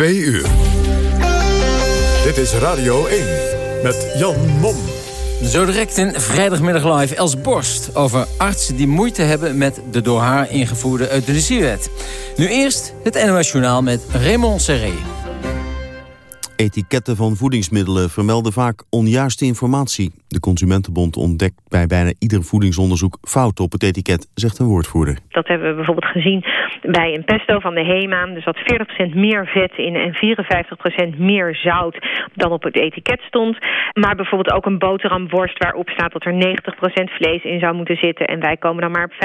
Twee uur. Dit is Radio 1 met Jan Mom. Zo direct in vrijdagmiddag live Els Borst... over artsen die moeite hebben met de door haar ingevoerde euthanasiewet. Nu eerst het NOS Journaal met Raymond Serré. Etiketten van voedingsmiddelen vermelden vaak onjuiste informatie. De Consumentenbond ontdekt bij bijna ieder voedingsonderzoek fouten op het etiket, zegt een woordvoerder. Dat hebben we bijvoorbeeld gezien bij een pesto van de HEMA. Er zat 40% meer vet in en 54% meer zout dan op het etiket stond. Maar bijvoorbeeld ook een boterhamworst waarop staat dat er 90% vlees in zou moeten zitten. En wij komen dan maar op 75%.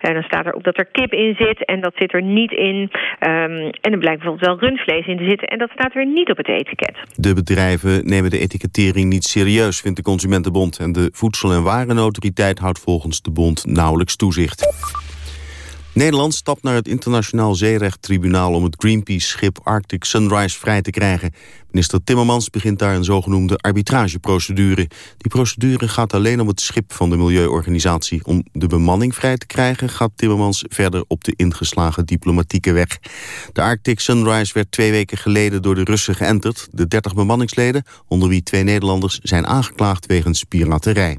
En dan staat er ook dat er kip in zit en dat zit er niet in. Um, en er blijkt bijvoorbeeld wel rundvlees in te zitten en dat staat weer niet op het etiket. De bedrijven nemen de etikettering niet serieus, vindt de Consumentenbond. En de Voedsel- en Warenautoriteit houdt volgens de bond nauwelijks toezicht. Nederland stapt naar het internationaal zeerechttribunaal... om het Greenpeace-schip Arctic Sunrise vrij te krijgen. Minister Timmermans begint daar een zogenoemde arbitrageprocedure. Die procedure gaat alleen om het schip van de milieuorganisatie. Om de bemanning vrij te krijgen gaat Timmermans verder op de ingeslagen diplomatieke weg. De Arctic Sunrise werd twee weken geleden door de Russen geënterd. De 30 bemanningsleden, onder wie twee Nederlanders, zijn aangeklaagd wegens piraterij.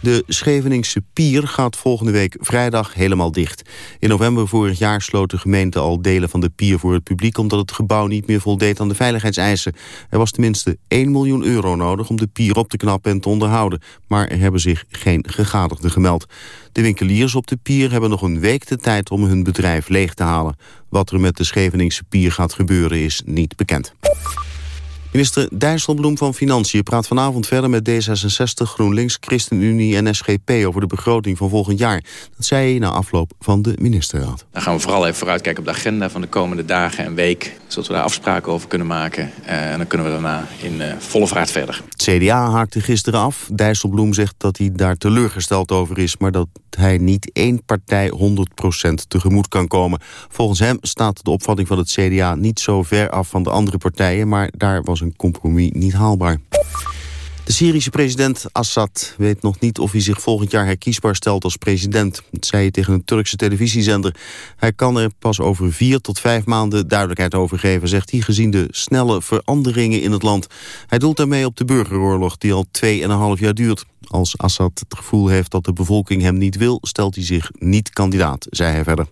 De Scheveningse pier gaat volgende week vrijdag helemaal dicht. In november vorig jaar sloot de gemeente al delen van de pier voor het publiek... omdat het gebouw niet meer voldeed aan de veiligheidseisen. Er was tenminste 1 miljoen euro nodig om de pier op te knappen en te onderhouden. Maar er hebben zich geen gegadigden gemeld. De winkeliers op de pier hebben nog een week de tijd om hun bedrijf leeg te halen. Wat er met de Scheveningse pier gaat gebeuren is niet bekend. Minister Dijsselbloem van Financiën praat vanavond verder met D66, GroenLinks, ChristenUnie en SGP over de begroting van volgend jaar. Dat zei hij na afloop van de ministerraad. Dan gaan we vooral even vooruitkijken op de agenda van de komende dagen en week. Zodat we daar afspraken over kunnen maken. Uh, en dan kunnen we daarna in uh, volle vaart verder. Het CDA haakte gisteren af. Dijsselbloem zegt dat hij daar teleurgesteld over is... maar dat hij niet één partij 100% tegemoet kan komen. Volgens hem staat de opvatting van het CDA niet zo ver af van de andere partijen... maar daar was een compromis niet haalbaar. De Syrische president Assad weet nog niet of hij zich volgend jaar herkiesbaar stelt als president. Dat zei hij tegen een Turkse televisiezender. Hij kan er pas over vier tot vijf maanden duidelijkheid over geven, zegt hij, gezien de snelle veranderingen in het land. Hij doelt daarmee op de burgeroorlog die al tweeënhalf jaar duurt. Als Assad het gevoel heeft dat de bevolking hem niet wil, stelt hij zich niet kandidaat, zei hij verder.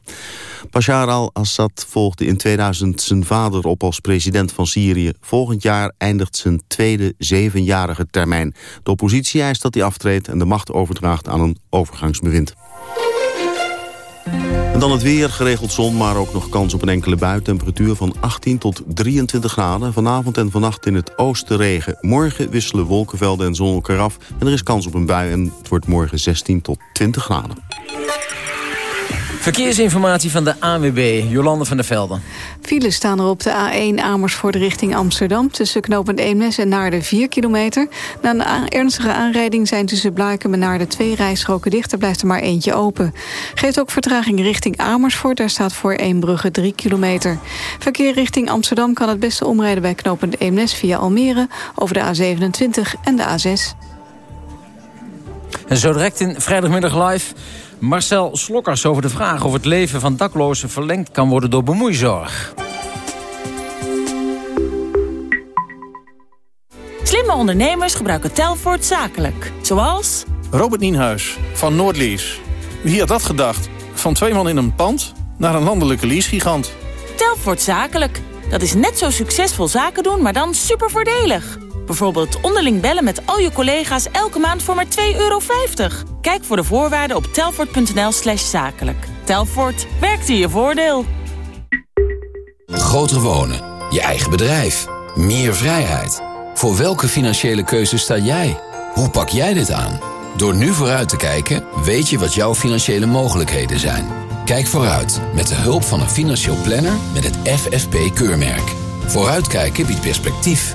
Bashar al-Assad volgde in 2000 zijn vader op als president van Syrië. Volgend jaar eindigt zijn tweede zevenjarige termijn. De oppositie eist dat hij aftreedt en de macht overdraagt aan een overgangsbewind. En dan het weer, geregeld zon, maar ook nog kans op een enkele bui. Temperatuur van 18 tot 23 graden. Vanavond en vannacht in het oosten regen. Morgen wisselen wolkenvelden en zon elkaar af. En er is kans op een bui en het wordt morgen 16 tot 20 graden. Verkeersinformatie van de ANWB, Jolande van der Velden. Files staan er op de A1 Amersfoort richting Amsterdam... tussen knooppunt Eemnes en Naarden 4 kilometer. Na een ernstige aanrijding zijn tussen Blaakem en Naarden... twee rijstroken dicht, er blijft er maar eentje open. Geeft ook vertraging richting Amersfoort. Daar staat voor Eembrugge 3 kilometer. Verkeer richting Amsterdam kan het beste omrijden... bij knooppunt Eemnes via Almere... over de A27 en de A6. En zo direct in vrijdagmiddag live... Marcel Slokkers over de vraag of het leven van daklozen verlengd kan worden door bemoeizorg. Slimme ondernemers gebruiken Telfort zakelijk. Zoals... Robert Nienhuis van Noordlease. Wie had dat gedacht? Van twee man in een pand naar een landelijke leasegigant. Telfort zakelijk. Dat is net zo succesvol zaken doen, maar dan super voordelig. Bijvoorbeeld onderling bellen met al je collega's elke maand voor maar 2,50 euro. Kijk voor de voorwaarden op telfort.nl slash zakelijk. Telfort, werkt in je voordeel. Groter wonen, je eigen bedrijf, meer vrijheid. Voor welke financiële keuze sta jij? Hoe pak jij dit aan? Door nu vooruit te kijken, weet je wat jouw financiële mogelijkheden zijn. Kijk vooruit met de hulp van een financieel planner met het FFP-keurmerk. Vooruitkijken biedt perspectief.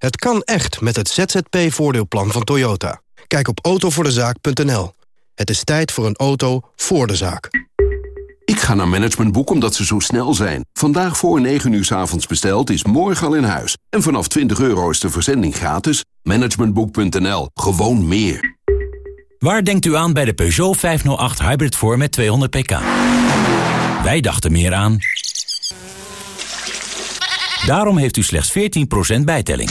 Het kan echt met het ZZP-voordeelplan van Toyota. Kijk op autovoordezaak.nl. Het is tijd voor een auto voor de zaak. Ik ga naar Managementboek omdat ze zo snel zijn. Vandaag voor 9 uur s avonds besteld is morgen al in huis. En vanaf 20 euro is de verzending gratis. Managementboek.nl. Gewoon meer. Waar denkt u aan bij de Peugeot 508 Hybrid voor met 200 pk? Wij dachten meer aan... Daarom heeft u slechts 14% bijtelling.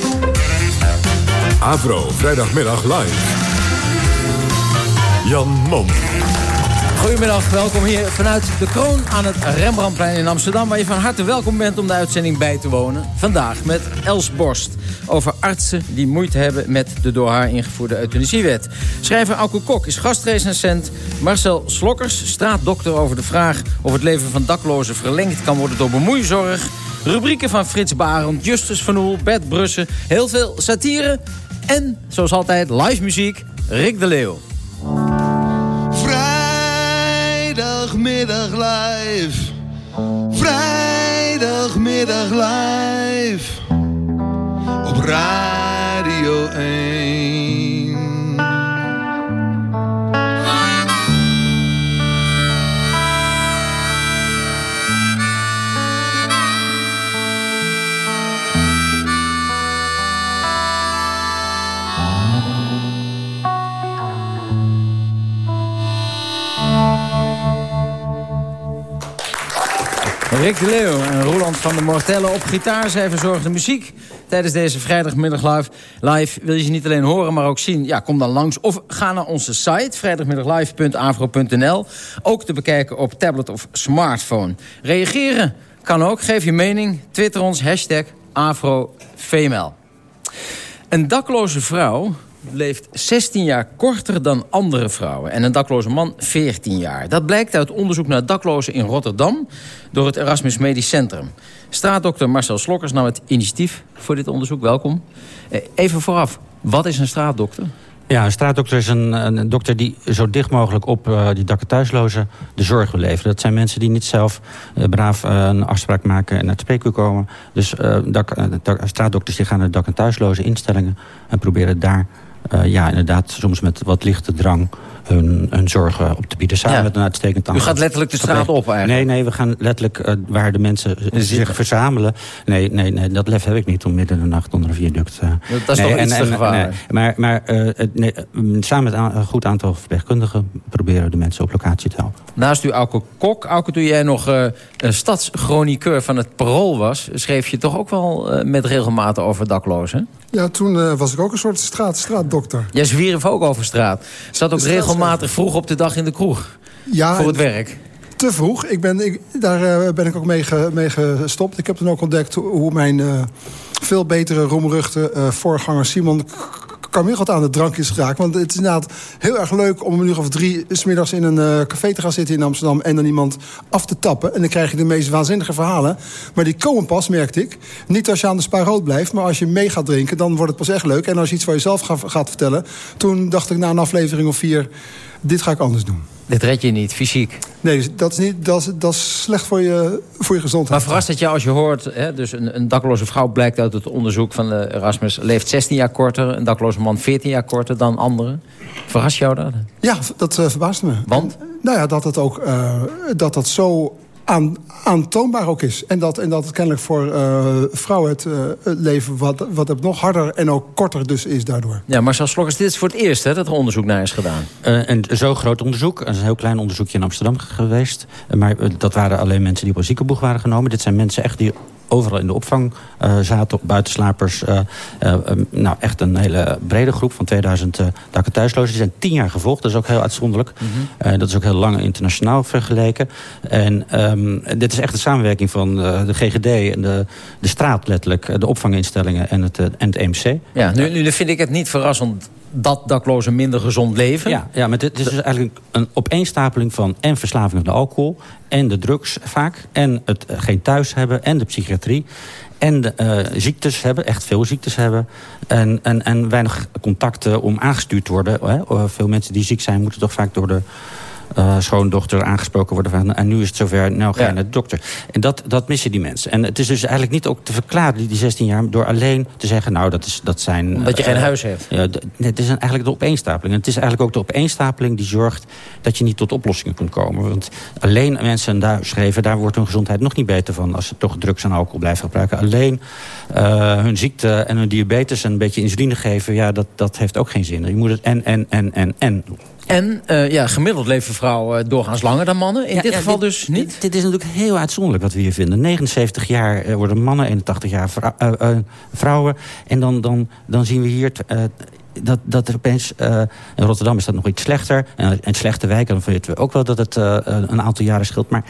Avro, vrijdagmiddag live. Jan Mom. Goedemiddag, welkom hier vanuit de Kroon aan het Rembrandtplein in Amsterdam... waar je van harte welkom bent om de uitzending bij te wonen. Vandaag met Els Borst over artsen die moeite hebben... met de door haar ingevoerde euthanasiewet. Schrijver Alko Kok is gastrecensent. Marcel Slokkers, straatdokter over de vraag... of het leven van daklozen verlengd kan worden door bemoeizorg... Rubrieken van Frits Barend, Justus van Oel, Bert Brussen. Heel veel satire. En, zoals altijd, live muziek. Rick de Leeuw. Vrijdagmiddag live. Vrijdagmiddag live. Op Radio 1. Rick de Leeuw en Roland van der Mortelle op gitaar. Zij verzorgde muziek tijdens deze vrijdagmiddag live. live. Wil je ze niet alleen horen, maar ook zien? Ja, kom dan langs. Of ga naar onze site, vrijdagmiddaglive.avro.nl. Ook te bekijken op tablet of smartphone. Reageren kan ook. Geef je mening. Twitter ons, hashtag. Een dakloze vrouw leeft 16 jaar korter dan andere vrouwen. En een dakloze man 14 jaar. Dat blijkt uit onderzoek naar daklozen in Rotterdam... door het Erasmus Medisch Centrum. Straatdokter Marcel Slokkers nam het initiatief voor dit onderzoek. Welkom. Eh, even vooraf, wat is een straatdokter? Ja, een straatdokter is een, een dokter die zo dicht mogelijk op uh, die dakken thuislozen de zorg wil leveren. Dat zijn mensen die niet zelf uh, braaf een afspraak maken en naar het spreekuur komen. Dus dak, dak, straatdokters die gaan naar dak- en thuisloze instellingen en proberen daar ja, inderdaad, soms met wat lichte drang hun, hun zorgen op te bieden. Samen Ja. met een uitstekend aantal. U gaat letterlijk de straat op eigenlijk? Nee, nee, we gaan letterlijk uh, waar de mensen zich verzamelen. Nee, nee, nee, dat lef heb ik niet om midden in de nacht onder een viaduct. Uh, Dat is nee, toch iets te gevaarlijk? nee, maar maar uh, nee, samen met een goed aantal verpleegkundigen... proberen we de mensen op locatie te helpen. Naast u Auke Kok, Auke, toen jij nog stadschroniqueur van het Parool was... schreef je toch ook wel met regelmaat over daklozen? Ja, toen uh, was ik ook een soort straat, straatdokter. Jij zwierf ook over straat. Zat ook regelmatig vroeg op de dag in de kroeg. Ja, voor het werk. Te vroeg. Ik ben, ik, daar uh, ben ik ook mee, ge, mee, gestopt. Ik heb toen ook ontdekt hoe mijn uh, veel betere roemruchte uh, voorganger Simon Carmichael aan de drank is geraakt. Want het is inderdaad heel erg leuk om een uur of drie... smiddags in een uh, café te gaan zitten in Amsterdam... en dan iemand af te tappen. En dan krijg je de meest waanzinnige verhalen. Maar die komen pas, merkte ik. Niet als je aan de spaarrood blijft, maar als je mee gaat drinken... dan wordt het pas echt leuk. En als je iets van jezelf ga, gaat vertellen... toen dacht ik na een aflevering of vier... dit ga ik anders doen. Dit red je niet, fysiek. Nee, dat is, niet, dat is, dat is slecht voor je, voor je gezondheid. Maar verrast het je als je hoort... Hè, dus een, een dakloze vrouw blijkt uit het onderzoek van de Erasmus... leeft 16 jaar korter, een dakloze man 14 jaar korter dan anderen. Verrast jou dat? Ja, dat uh, verbaast me. Want? En, nou ja, dat het ook dat dat zo aan, aantoonbaar ook is. En dat, en dat het kennelijk voor uh, vrouwen het, uh, het leven wat, wat het nog harder en ook korter dus is daardoor. Ja, Marcel Slokkers, dit is voor het eerst hè, dat er onderzoek naar is gedaan. Uh, een zo groot onderzoek. Er is een heel klein onderzoekje in Amsterdam geweest. Maar dat waren alleen mensen die op een ziekenboeg waren genomen. Dit zijn mensen echt die overal in de opvang zaten, buitenslapers. nou, echt een hele brede groep van 2000 dakken thuislozen. Die zijn tien jaar gevolgd, dat is ook heel uitzonderlijk. Mhm. dat is ook heel lang internationaal vergeleken. En ehm, dit is echt de samenwerking van de GGD en de, de straat letterlijk, de opvanginstellingen en het, en het EMC. Ja, nu, nu vind ik het niet verrassend dat daklozen minder gezond leven. Ja, ja maar dit is eigenlijk een opeenstapeling van... en verslaving aan de alcohol, en de drugs vaak... en het eh, geen thuis hebben, en de psychiatrie... en de uh, ziektes hebben, echt veel ziektes hebben... En, en, en weinig contacten om aangestuurd te worden. Hè. Veel mensen die ziek zijn moeten toch vaak door de uh, schoondochter aangesproken worden van... en nu is het zover, nou ga je naar de dokter. En dat, dat missen die mensen. En het is dus eigenlijk niet ook te verklaren, die 16 jaar... door alleen te zeggen, nou, dat, is, dat zijn... Omdat je geen uh, huis hebt. Ja, het is eigenlijk de opeenstapeling. En het is eigenlijk ook de opeenstapeling die zorgt... dat je niet tot oplossingen kunt komen. Want alleen mensen daar schreven... daar wordt hun gezondheid nog niet beter van... als ze toch drugs en alcohol blijven gebruiken. Alleen uh, hun ziekte en hun diabetes en een beetje insuline geven... ja, dat, dat heeft ook geen zin. Je moet het en, en, en, en, en en uh, ja, gemiddeld leven vrouwen doorgaans langer dan mannen. In dit geval dus niet? Dit, is natuurlijk heel uitzonderlijk wat we hier vinden. 79 jaar uh, worden mannen, 81 jaar uh, vrouwen. En dan, dan, dan zien we hier dat, dat er opeens... Uh, in Rotterdam is dat nog iets slechter. En in slechte wijken dan weten we ook wel dat het uh, een aantal jaren scheelt. Maar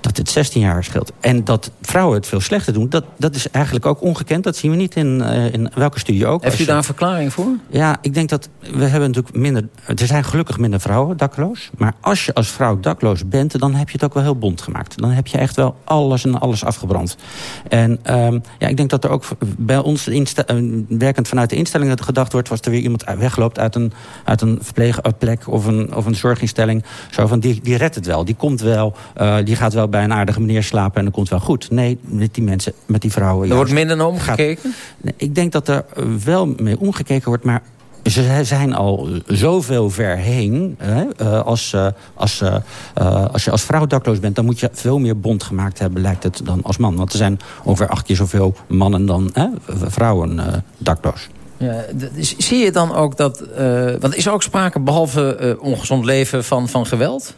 dat het 16 jaar scheelt. En dat vrouwen het veel slechter doen, dat, dat is eigenlijk ook ongekend. Dat zien we niet in, uh, in welke studie ook. Heeft u daar een verklaring voor? Ja, ik denk dat we hebben natuurlijk minder... Er zijn gelukkig minder vrouwen dakloos. Maar als je als vrouw dakloos bent, dan heb je het ook wel heel bond gemaakt. Dan heb je echt wel alles en alles afgebrand. En um, ja, ik denk dat er ook bij ons werkend vanuit de instellingen gedacht wordt... was er weer iemand wegloopt uit een, uit een verpleegplek of een, of een zorginstelling. Zo van, die, die redt het wel, die komt wel, uh, die gaat wel bij een aardige meneer slapen en dan komt wel goed. Nee, met die mensen, met die vrouwen... Er wordt minder naar omgekeken? nee, ik denk dat er wel mee omgekeken wordt, maar ze zijn al zoveel ver heen. Hè? Uh, als, als, als je als vrouw dakloos bent... dan moet je veel meer bond gemaakt hebben, lijkt het, dan als man. Want er zijn ongeveer acht keer zoveel mannen dan vrouwen dakloos. Ja, zie je dan ook dat... Uh, want is er ook sprake, behalve uh, ongezond leven, van, van geweld?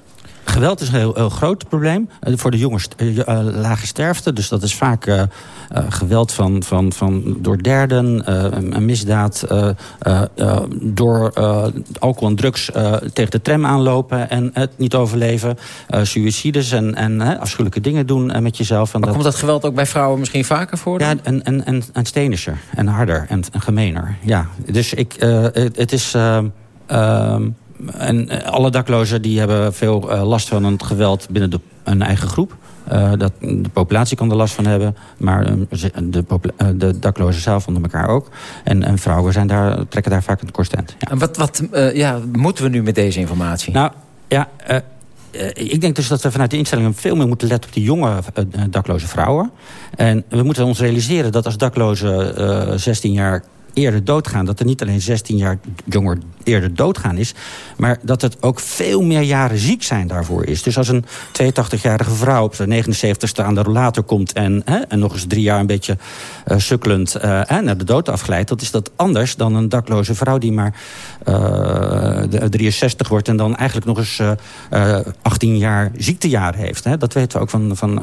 Geweld is een heel, heel groot probleem. Uh, voor de jonge lage sterfte. Dus dat is vaak geweld van, van, van, door derden, een misdaad door alcohol en drugs tegen de tram aanlopen en het niet overleven. suicides en, en afschuwelijke dingen doen met jezelf. En maar dat... komt dat geweld ook bij vrouwen misschien vaker voor? Dan? Ja, en, en, en, en stenischer en harder en, en gemener. Ja, dus ik, het, het is... Ehm, en alle daklozen die hebben veel last van het geweld binnen de, een eigen groep. Uh, dat, de populatie kan er last van hebben, maar uh, de, de, daklozen zelf onder elkaar ook. En, en vrouwen zijn daar, trekken daar vaak een kortstent. Ja. En wat, wat ja, moeten we nu met deze informatie? Nou, ja, ik denk dus dat we vanuit de instellingen veel meer moeten letten op die jonge dakloze vrouwen. En we moeten ons realiseren dat als dakloze 16 jaar eerder doodgaan. Dat er niet alleen 16 jaar jonger eerder doodgaan is... maar dat het ook veel meer jaren ziek zijn daarvoor is. Dus als een 82-jarige vrouw op de 79ste aan de rollator komt... en, hè, en nog eens drie jaar een beetje uh, sukkelend uh, naar de dood afglijdt... dat is dat anders dan een dakloze vrouw die maar uh, de, 63 wordt... en dan eigenlijk nog eens 18 jaar ziektejaar heeft. Hè. Dat weten we ook van, van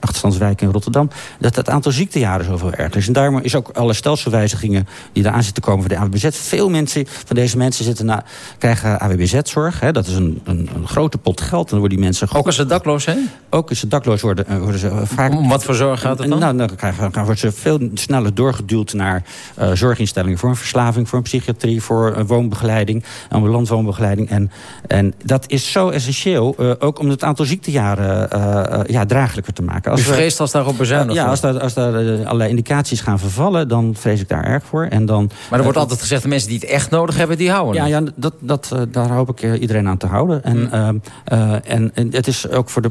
achterstandswijken in Rotterdam... dat het aantal ziektejaren zoveel erger is. En daarom is ook alle stelselwijzigingen die eraan zitten komen voor de AWBZ... veel mensen van deze mensen mensen zitten na, krijgen AWBZ-zorg. Dat is een, een, een, grote pot geld. En dan worden die mensen... Ook als ze dakloos zijn? Ook als ze dakloos worden, eh, worden ze vaak... Om wat voor zorg gaat het dan? Nou, dan, krijgen, dan worden ze veel sneller doorgeduwd naar uh, zorginstellingen... voor een verslaving, voor een psychiatrie, voor een woonbegeleiding... ambulant woonbegeleiding. En, en dat is zo essentieel, uh, ook om het aantal ziektejaren uh, ja, draaglijker te maken. Als U vreest als daarop bezuinigd Ja, als daar, als daar allerlei indicaties gaan vervallen... dan vrees ik daar erg voor. En dan, maar er wordt altijd gezegd, de mensen die het echt nodig hebben... die houden ja, ja dat, dat, uh, daar hoop ik uh, iedereen aan te houden. En, mm. uh, en, en, het is ook voor de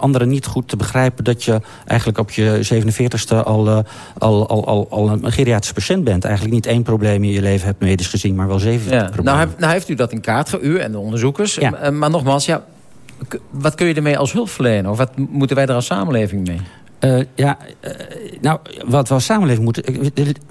anderen niet goed te begrijpen... dat je eigenlijk op je 47ste al, al, al, al, al een geriatrisch patiënt bent. Eigenlijk niet één probleem in je leven hebt medisch gezien... maar wel zeven ja. problemen. Nou, nou, heeft u dat in kaart, u en de onderzoekers. Ja. Maar nogmaals, ja, wat kun je ermee als hulpverlener? Of wat moeten wij er als samenleving mee? Uh, ja, uh, nou, wat we als samenleving moeten... We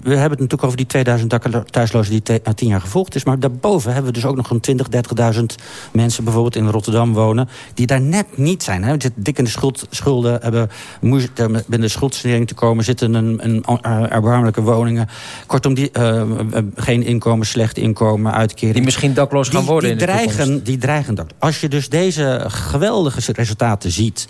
hebben het natuurlijk over die 2000 thuislozen die te, tien jaar gevolgd is... maar daarboven hebben we dus ook nog een 20, 30.000 mensen... bijvoorbeeld in Rotterdam wonen, die daar net niet zijn. Hè. Zitten dik in de schuld, schulden, hebben moeite binnen de schuldsanering te komen... zitten in een, erbarmelijke woningen. Kortom, die, uh, geen inkomen, slecht inkomen, uitkering. Die misschien dakloos gaan worden die, in de dreigen, Die dreigen dat. Als je dus deze geweldige resultaten ziet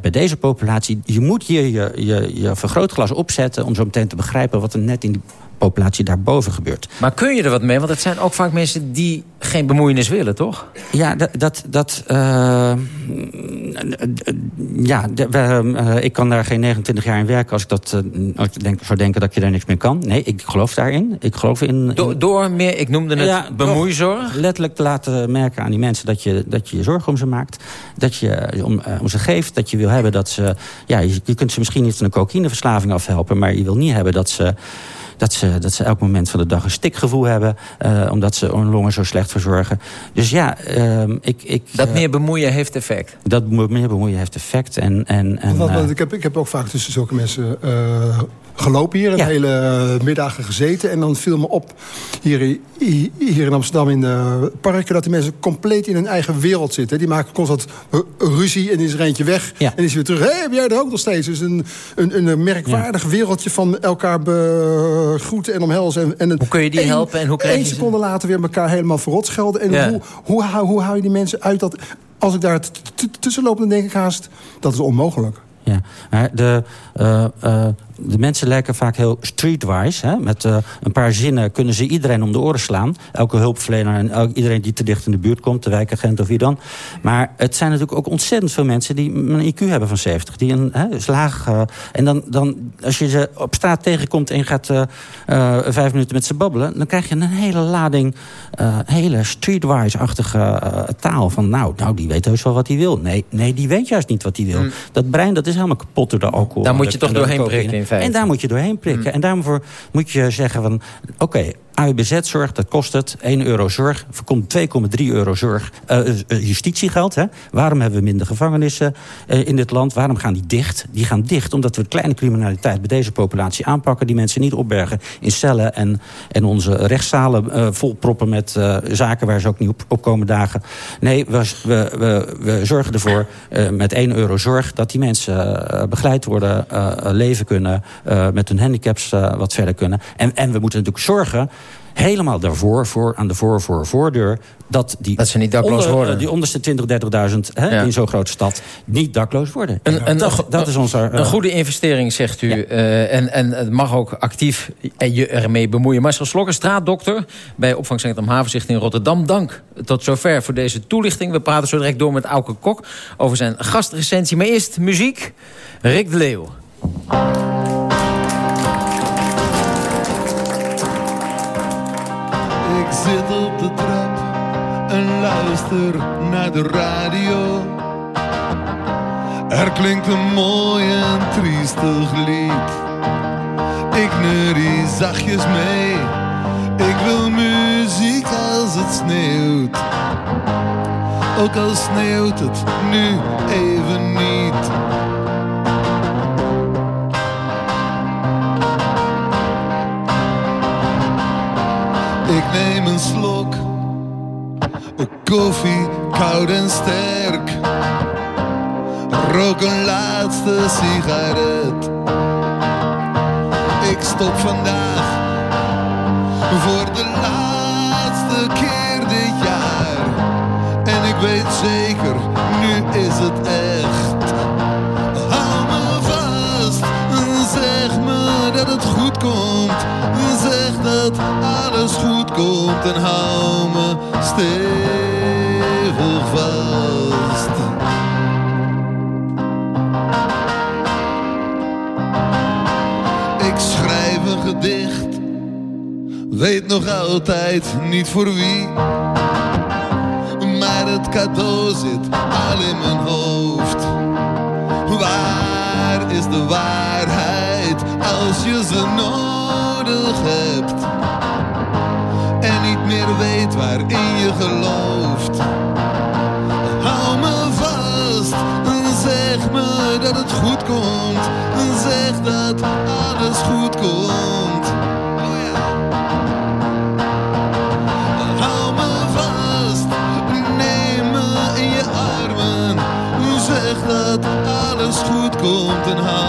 bij deze populatie... Je moet hier je, je, je vergrootglas opzetten... om zo meteen te begrijpen wat er net in die populatie daarboven gebeurt. Maar kun je er wat mee? Want het zijn ook vaak mensen die geen bemoeienis willen, toch? Ja, dat... dat, dat uh, ja, uh, ik kan daar geen 29 jaar in werken... als ik dat uh, als ik denk, zou denken dat je daar niks meer kan. Nee, ik geloof daarin. Ik geloof in... in... Door, door meer, ik noemde het ja, bemoeizorg? Letterlijk te laten merken aan die mensen... dat je, dat je je zorgen om ze maakt. Dat je om, om ze geeft. Dat je wil hebben dat ze... Ja, je, je kunt ze misschien niet van een cocaïneverslaving afhelpen... maar je wil niet hebben dat ze dat ze, dat ze elk moment van de dag een stikgevoel hebben. Uh, omdat ze hun longen zo slecht verzorgen. Dus ja, uh, ik... ik dat meer bemoeien heeft effect? Dat meer bemoeien heeft effect. En, en, en, want, want ik, heb, ik heb ook vaak tussen zulke mensen gelopen hier. Een hele middagen gezeten. En dan viel me op hier, hier in Amsterdam in de parken... dat die mensen compleet in hun eigen wereld zitten. Die maken constant ruzie en is er eentje weg. En is weer terug. Hé, hey, heb jij er ook nog steeds? Dus een, een, een merkwaardig wereldje van elkaar begroeten en omhelzen. En, en hoe kun je die helpen? En hoe krijg je Eén seconde later weer elkaar helemaal verrot schelden. En hoe, hoe, hoe, hoe hou je die mensen uit dat... Als ik daar tussen loop, dan denk ik haast... dat is onmogelijk. Ja, de, uh, uh, de mensen lijken vaak heel streetwise. Hè? Met uh, een paar zinnen kunnen ze iedereen om de oren slaan. Elke hulpverlener en elk, iedereen die te dicht in de buurt komt. De wijkagent of wie dan. Maar het zijn natuurlijk ook ontzettend veel mensen... die een IQ hebben van 70. Die een hè, is laag. Uh, en dan, dan, als je ze op straat tegenkomt en je gaat uh, vijf minuten met ze babbelen... dan krijg je een hele lading, hele streetwise-achtige taal. Van nou, nou, die weet heus wel wat hij wil. Nee, nee, die weet juist niet wat hij wil. Mm. Dat brein dat is helemaal kapot door de alcohol. Daar moet je toch doorheen in feite. En daar moet je doorheen prikken. Mm. En daarvoor moet je zeggen van... oké, AUBZ-zorg, dat kost het. 1 euro zorg, voorkomt 2,3 euro zorg, uh, justitiegeld. Hè? Waarom hebben we minder gevangenissen in dit land? Waarom gaan die dicht? Die gaan dicht omdat we kleine criminaliteit bij deze populatie aanpakken. Die mensen niet opbergen in cellen en, en onze rechtszalen uh, volproppen met zaken waar ze ook niet op, op komen dagen. Nee, we, we, we, we zorgen ervoor met 1 euro zorg dat die mensen begeleid worden, leven kunnen, met hun handicaps wat verder kunnen. En, en we moeten natuurlijk zorgen helemaal daarvoor, voor, aan de voor, voor, voordeur... dat die, dat ze niet dakloos onder, worden. die onderste 20, 30.000 ja. in zo'n grote stad niet dakloos worden. Een, een, dat, dat is onze, uh, een goede investering, zegt u. Ja. Uh, en, en het mag ook actief je ermee bemoeien. Marcel Slokker, straatdokter bij opvangcentrum Havenzicht in Rotterdam. Dank tot zover voor deze toelichting. We praten zo direct door met Auke Kok over zijn gastrecensie. Maar eerst muziek. Rick de Leeuw. Ik zit op de trap en luister naar de radio. Er klinkt een mooi en triestig lied. Ik neurie zachtjes mee. Ik wil muziek als het sneeuwt. Ook al sneeuwt het nu even niet. Een slok, koffie, koud en sterk. Rook een laatste sigaret. Ik stop vandaag voor de laatste keer dit jaar. En ik weet zeker, nu is het echt. Hou me vast zeg me dat het goed komt. Dat alles goed komt en hou me stevig vast. Ik schrijf een gedicht, weet nog altijd niet voor wie. Maar het cadeau zit al in mijn hoofd. Waar is de waarheid als je ze En niet meer weet waarin je gelooft. Hou me vast zeg me dat het goed komt. Zeg dat alles goed komt. Oh. Hou me vast, neem me in je armen. Zeg dat alles goed komt en hou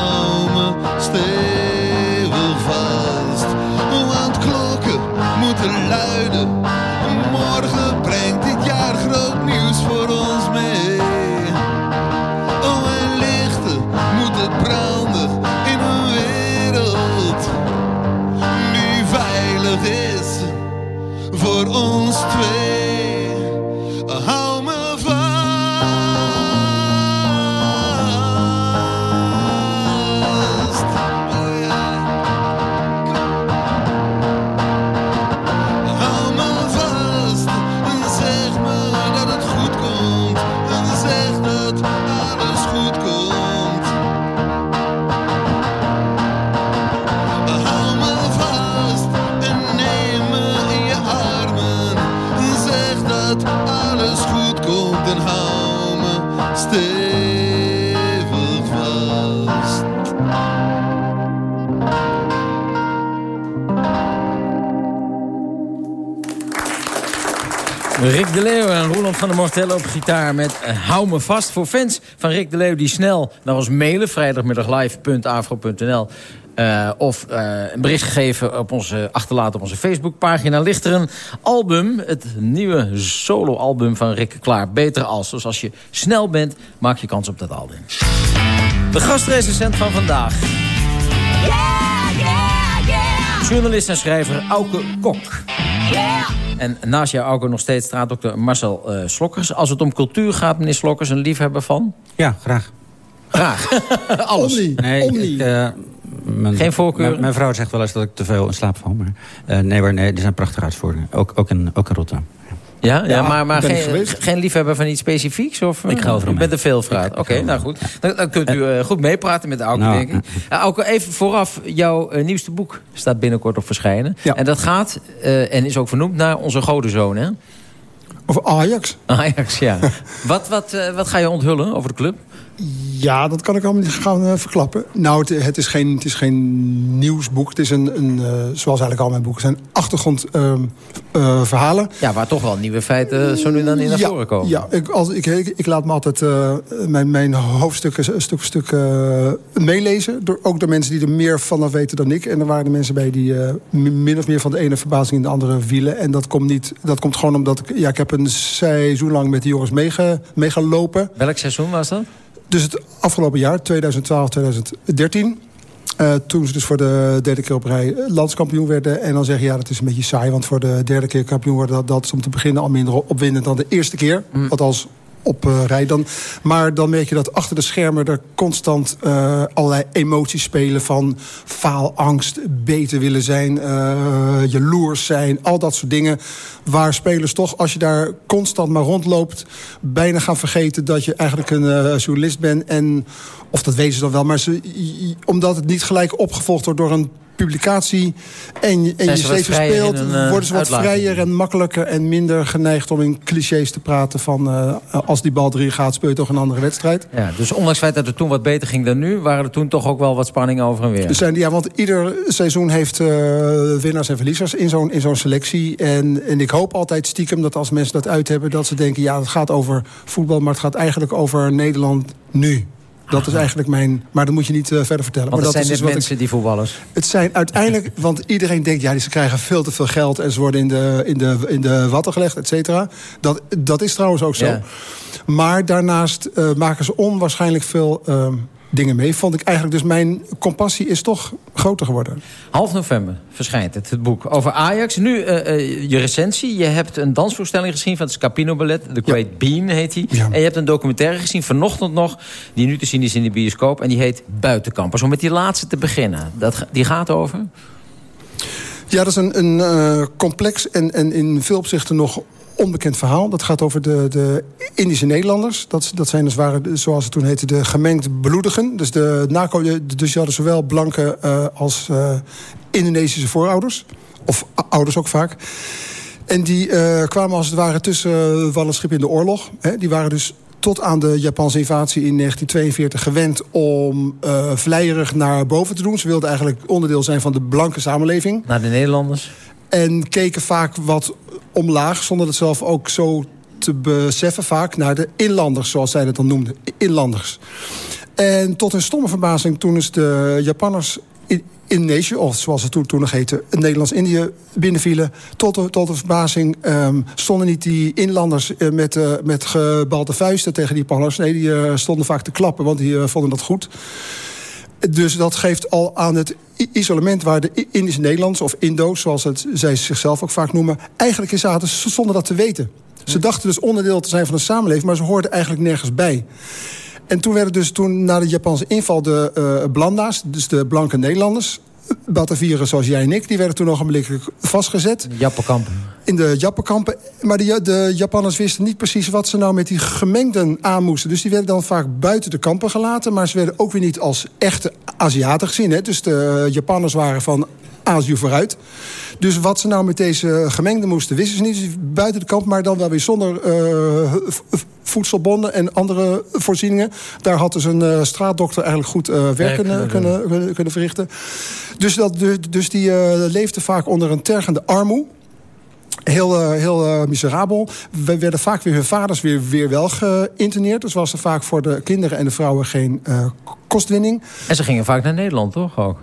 dat alles goed komt en hou me stevig vast. Rick de Leeuw en Roland van der Mortel op gitaar met Hou me vast. Voor fans van Rick de Leeuw die snel naar ons mailen... vrijdagmiddaglive.afro.nl eh, of eh, een bericht geven op onze, achterlaten op onze Facebookpagina... ligt er een album, het nieuwe soloalbum van Rick klaar. Beter als. Dus als je snel bent, maak je kans op dat album. De gastrecensent van vandaag. Journalist en schrijver Auke Kok. En naast jou Auke nog steeds straatdokter Marcel eh, Slokkers. Als het om cultuur gaat, meneer Slokkers, een liefhebber van? Ja, graag. Graag. Alles. Nee, ik, eh, mijn, Geen voorkeur? Mijn, mijn vrouw zegt wel eens dat ik te veel in slaap val. Maar, eh, nee, maar nee, er zijn prachtige uitvoeringen. Ook, ook, in, ook in Rotterdam. Ja, ja, Ja, maar, maar geen, geen liefhebber van iets specifieks? Of, Ik ga over U hem bent er heen. veel vraat. Oké, nou goed. Dan, dan kunt u eh, goed meepraten met Auke, Nou, denk ik. Uh, Auke, even vooraf. Jouw eh, nieuwste boek staat binnenkort op verschijnen. En dat gaat, eh, en is ook vernoemd, naar onze godenzoon, hè? Of Ajax. Ajax, ja. wat, wat, eh, wat ga je onthullen over de club? Ja, dat kan ik allemaal niet gaan eh, verklappen. Nou, het, het, is geen, het is geen nieuwsboek. Het is een, een eh, zoals eigenlijk al mijn boeken zijn, achtergrondverhalen. ja, waar toch wel nieuwe feiten zo nu dan in naar ja, voren komen. Ja, ik, als, ik, ik, ik laat me altijd eh, mijn, mijn hoofdstukken stuk voor stuk eh, meelezen. Door, ook door mensen die er meer van weten dan ik. En er waren er mensen bij die eh, min of meer van de ene verbazing in de andere wielen. En dat komt, niet, dat komt gewoon omdat ik... Ja, ik heb een seizoen lang met die jongens meege, meegelopen. Welk seizoen was dat? Dus het afgelopen jaar, 2012, 2013... Uh, toen ze dus voor de derde keer op rij landskampioen werden. En dan zeg je, ja, dat is een beetje saai. Want voor de derde keer kampioen worden, dat, dat is om te beginnen al minder opwindend dan de eerste keer. Mm. Althans, op uh, rij dan. Maar dan merk je dat achter de schermen er constant uh, allerlei emoties spelen. Van faalangst, beter willen zijn, uh, jaloers zijn. Al dat soort dingen. Waar spelers toch, als je daar constant maar rondloopt... bijna gaan vergeten dat je eigenlijk een journalist bent. En, of dat weten ze dan wel. Maar ze, omdat het niet gelijk opgevolgd wordt door een publicatie en, je, en je steeds speelt, een, uh, worden ze wat uitlating. vrijer en makkelijker en minder geneigd om in clichés te praten van uh, als die bal erin gaat, speel je toch een andere wedstrijd. Ja, dus ondanks het feit dat het toen wat beter ging dan nu, waren er toen toch ook wel wat spanningen over en weer. Dus zijn, ja, want ieder seizoen heeft uh, winnaars en verliezers in zo'n in zo'n selectie. En, en ik hoop altijd stiekem dat als mensen dat uit hebben, dat ze denken, ja, het gaat over voetbal, maar het gaat eigenlijk over Nederland nu. Dat is eigenlijk mijn... Maar dat moet je niet uh, verder vertellen. Want maar dat zijn dus mensen, ik, die voetballers. Het zijn uiteindelijk... Want iedereen denkt, ja, ze krijgen veel te veel geld... en ze worden in de, in de, in de watten gelegd, et cetera. Dat, dat is trouwens ook zo. Ja. Maar daarnaast uh, maken ze onwaarschijnlijk veel... Uh, dingen mee, vond ik eigenlijk. Dus mijn compassie is toch groter geworden. Half november verschijnt het, het boek over Ajax. Nu uh, uh, je recensie. Je hebt een dansvoorstelling gezien van het Scapino Ballet. The Great ja. Bean heet die. Ja. En je hebt een documentaire gezien vanochtend nog... die nu te zien is in de bioscoop. En die heet Buitenkampers. Om met die laatste te beginnen. Dat, die gaat over... Ja, dat is een, een uh, complex en, en in veel opzichten nog onbekend verhaal. Dat gaat over de, de Indische Nederlanders. Dat, dat zijn dus, waren, zoals het toen heette, de gemengd bloedigen. Dus, de, NACO, dus je hadden zowel blanke uh, als uh, Indonesische voorouders. Of ouders ook vaak. En die uh, kwamen als het ware tussen uh, wal en schip in de oorlog. Hè. Die waren dus tot aan de Japanse invasie in 1942 gewend om uh, vleierig naar boven te doen. Ze wilden eigenlijk onderdeel zijn van de blanke samenleving. Naar de Nederlanders? En keken vaak wat omlaag, zonder dat zelf ook zo te beseffen vaak... naar de inlanders, zoals zij dat dan noemden. Inlanders. En tot hun stomme verbazing toen is de Japanners in of zoals het toen, nog heette, Nederlands-Indië binnenvielen. Tot de, tot de verbazing um, stonden niet die inlanders uh, met, uh, met gebalde vuisten tegen die Japanners. Nee, die uh, stonden vaak te klappen, want die vonden dat goed. Dus dat geeft al aan het isolement waar de Indische Nederlanders... of Indo's, zoals het, zij zichzelf ook vaak noemen... eigenlijk in zaten zonder dat te weten. Ze dachten dus onderdeel te zijn van de samenleving... maar ze hoorden eigenlijk nergens bij. En toen werden dus toen na de Japanse inval de uh, Blanda's... dus de blanke Nederlanders, Batavieren zoals jij en ik... die werden toen nog een vastgezet. In de Jappenkampen. In de Jappenkampen. Maar de, de Japanners wisten niet precies wat ze nou met die gemengden aan moesten. Dus die werden dan vaak buiten de kampen gelaten. Maar ze werden ook weer niet als echte Aziaten gezien. Hè? Dus de Japanners waren van Azië vooruit. Dus wat ze nou met deze gemengden moesten, wisten ze niet. Buiten de kamp, maar dan wel weer zonder uh, voedselbonden en andere voorzieningen. Daar had dus een uh, straatdokter eigenlijk goed uh, werk kunnen, kunnen, kunnen, verrichten. Dus, dat, dus die leefde vaak onder een tergende armoe. Heel, heel miserabel. We werden vaak weer hun vaders weer, weer wel geïnterneerd. Dus was er vaak voor de kinderen en de vrouwen geen kostwinning. En ze gingen vaak naar Nederland, toch ook?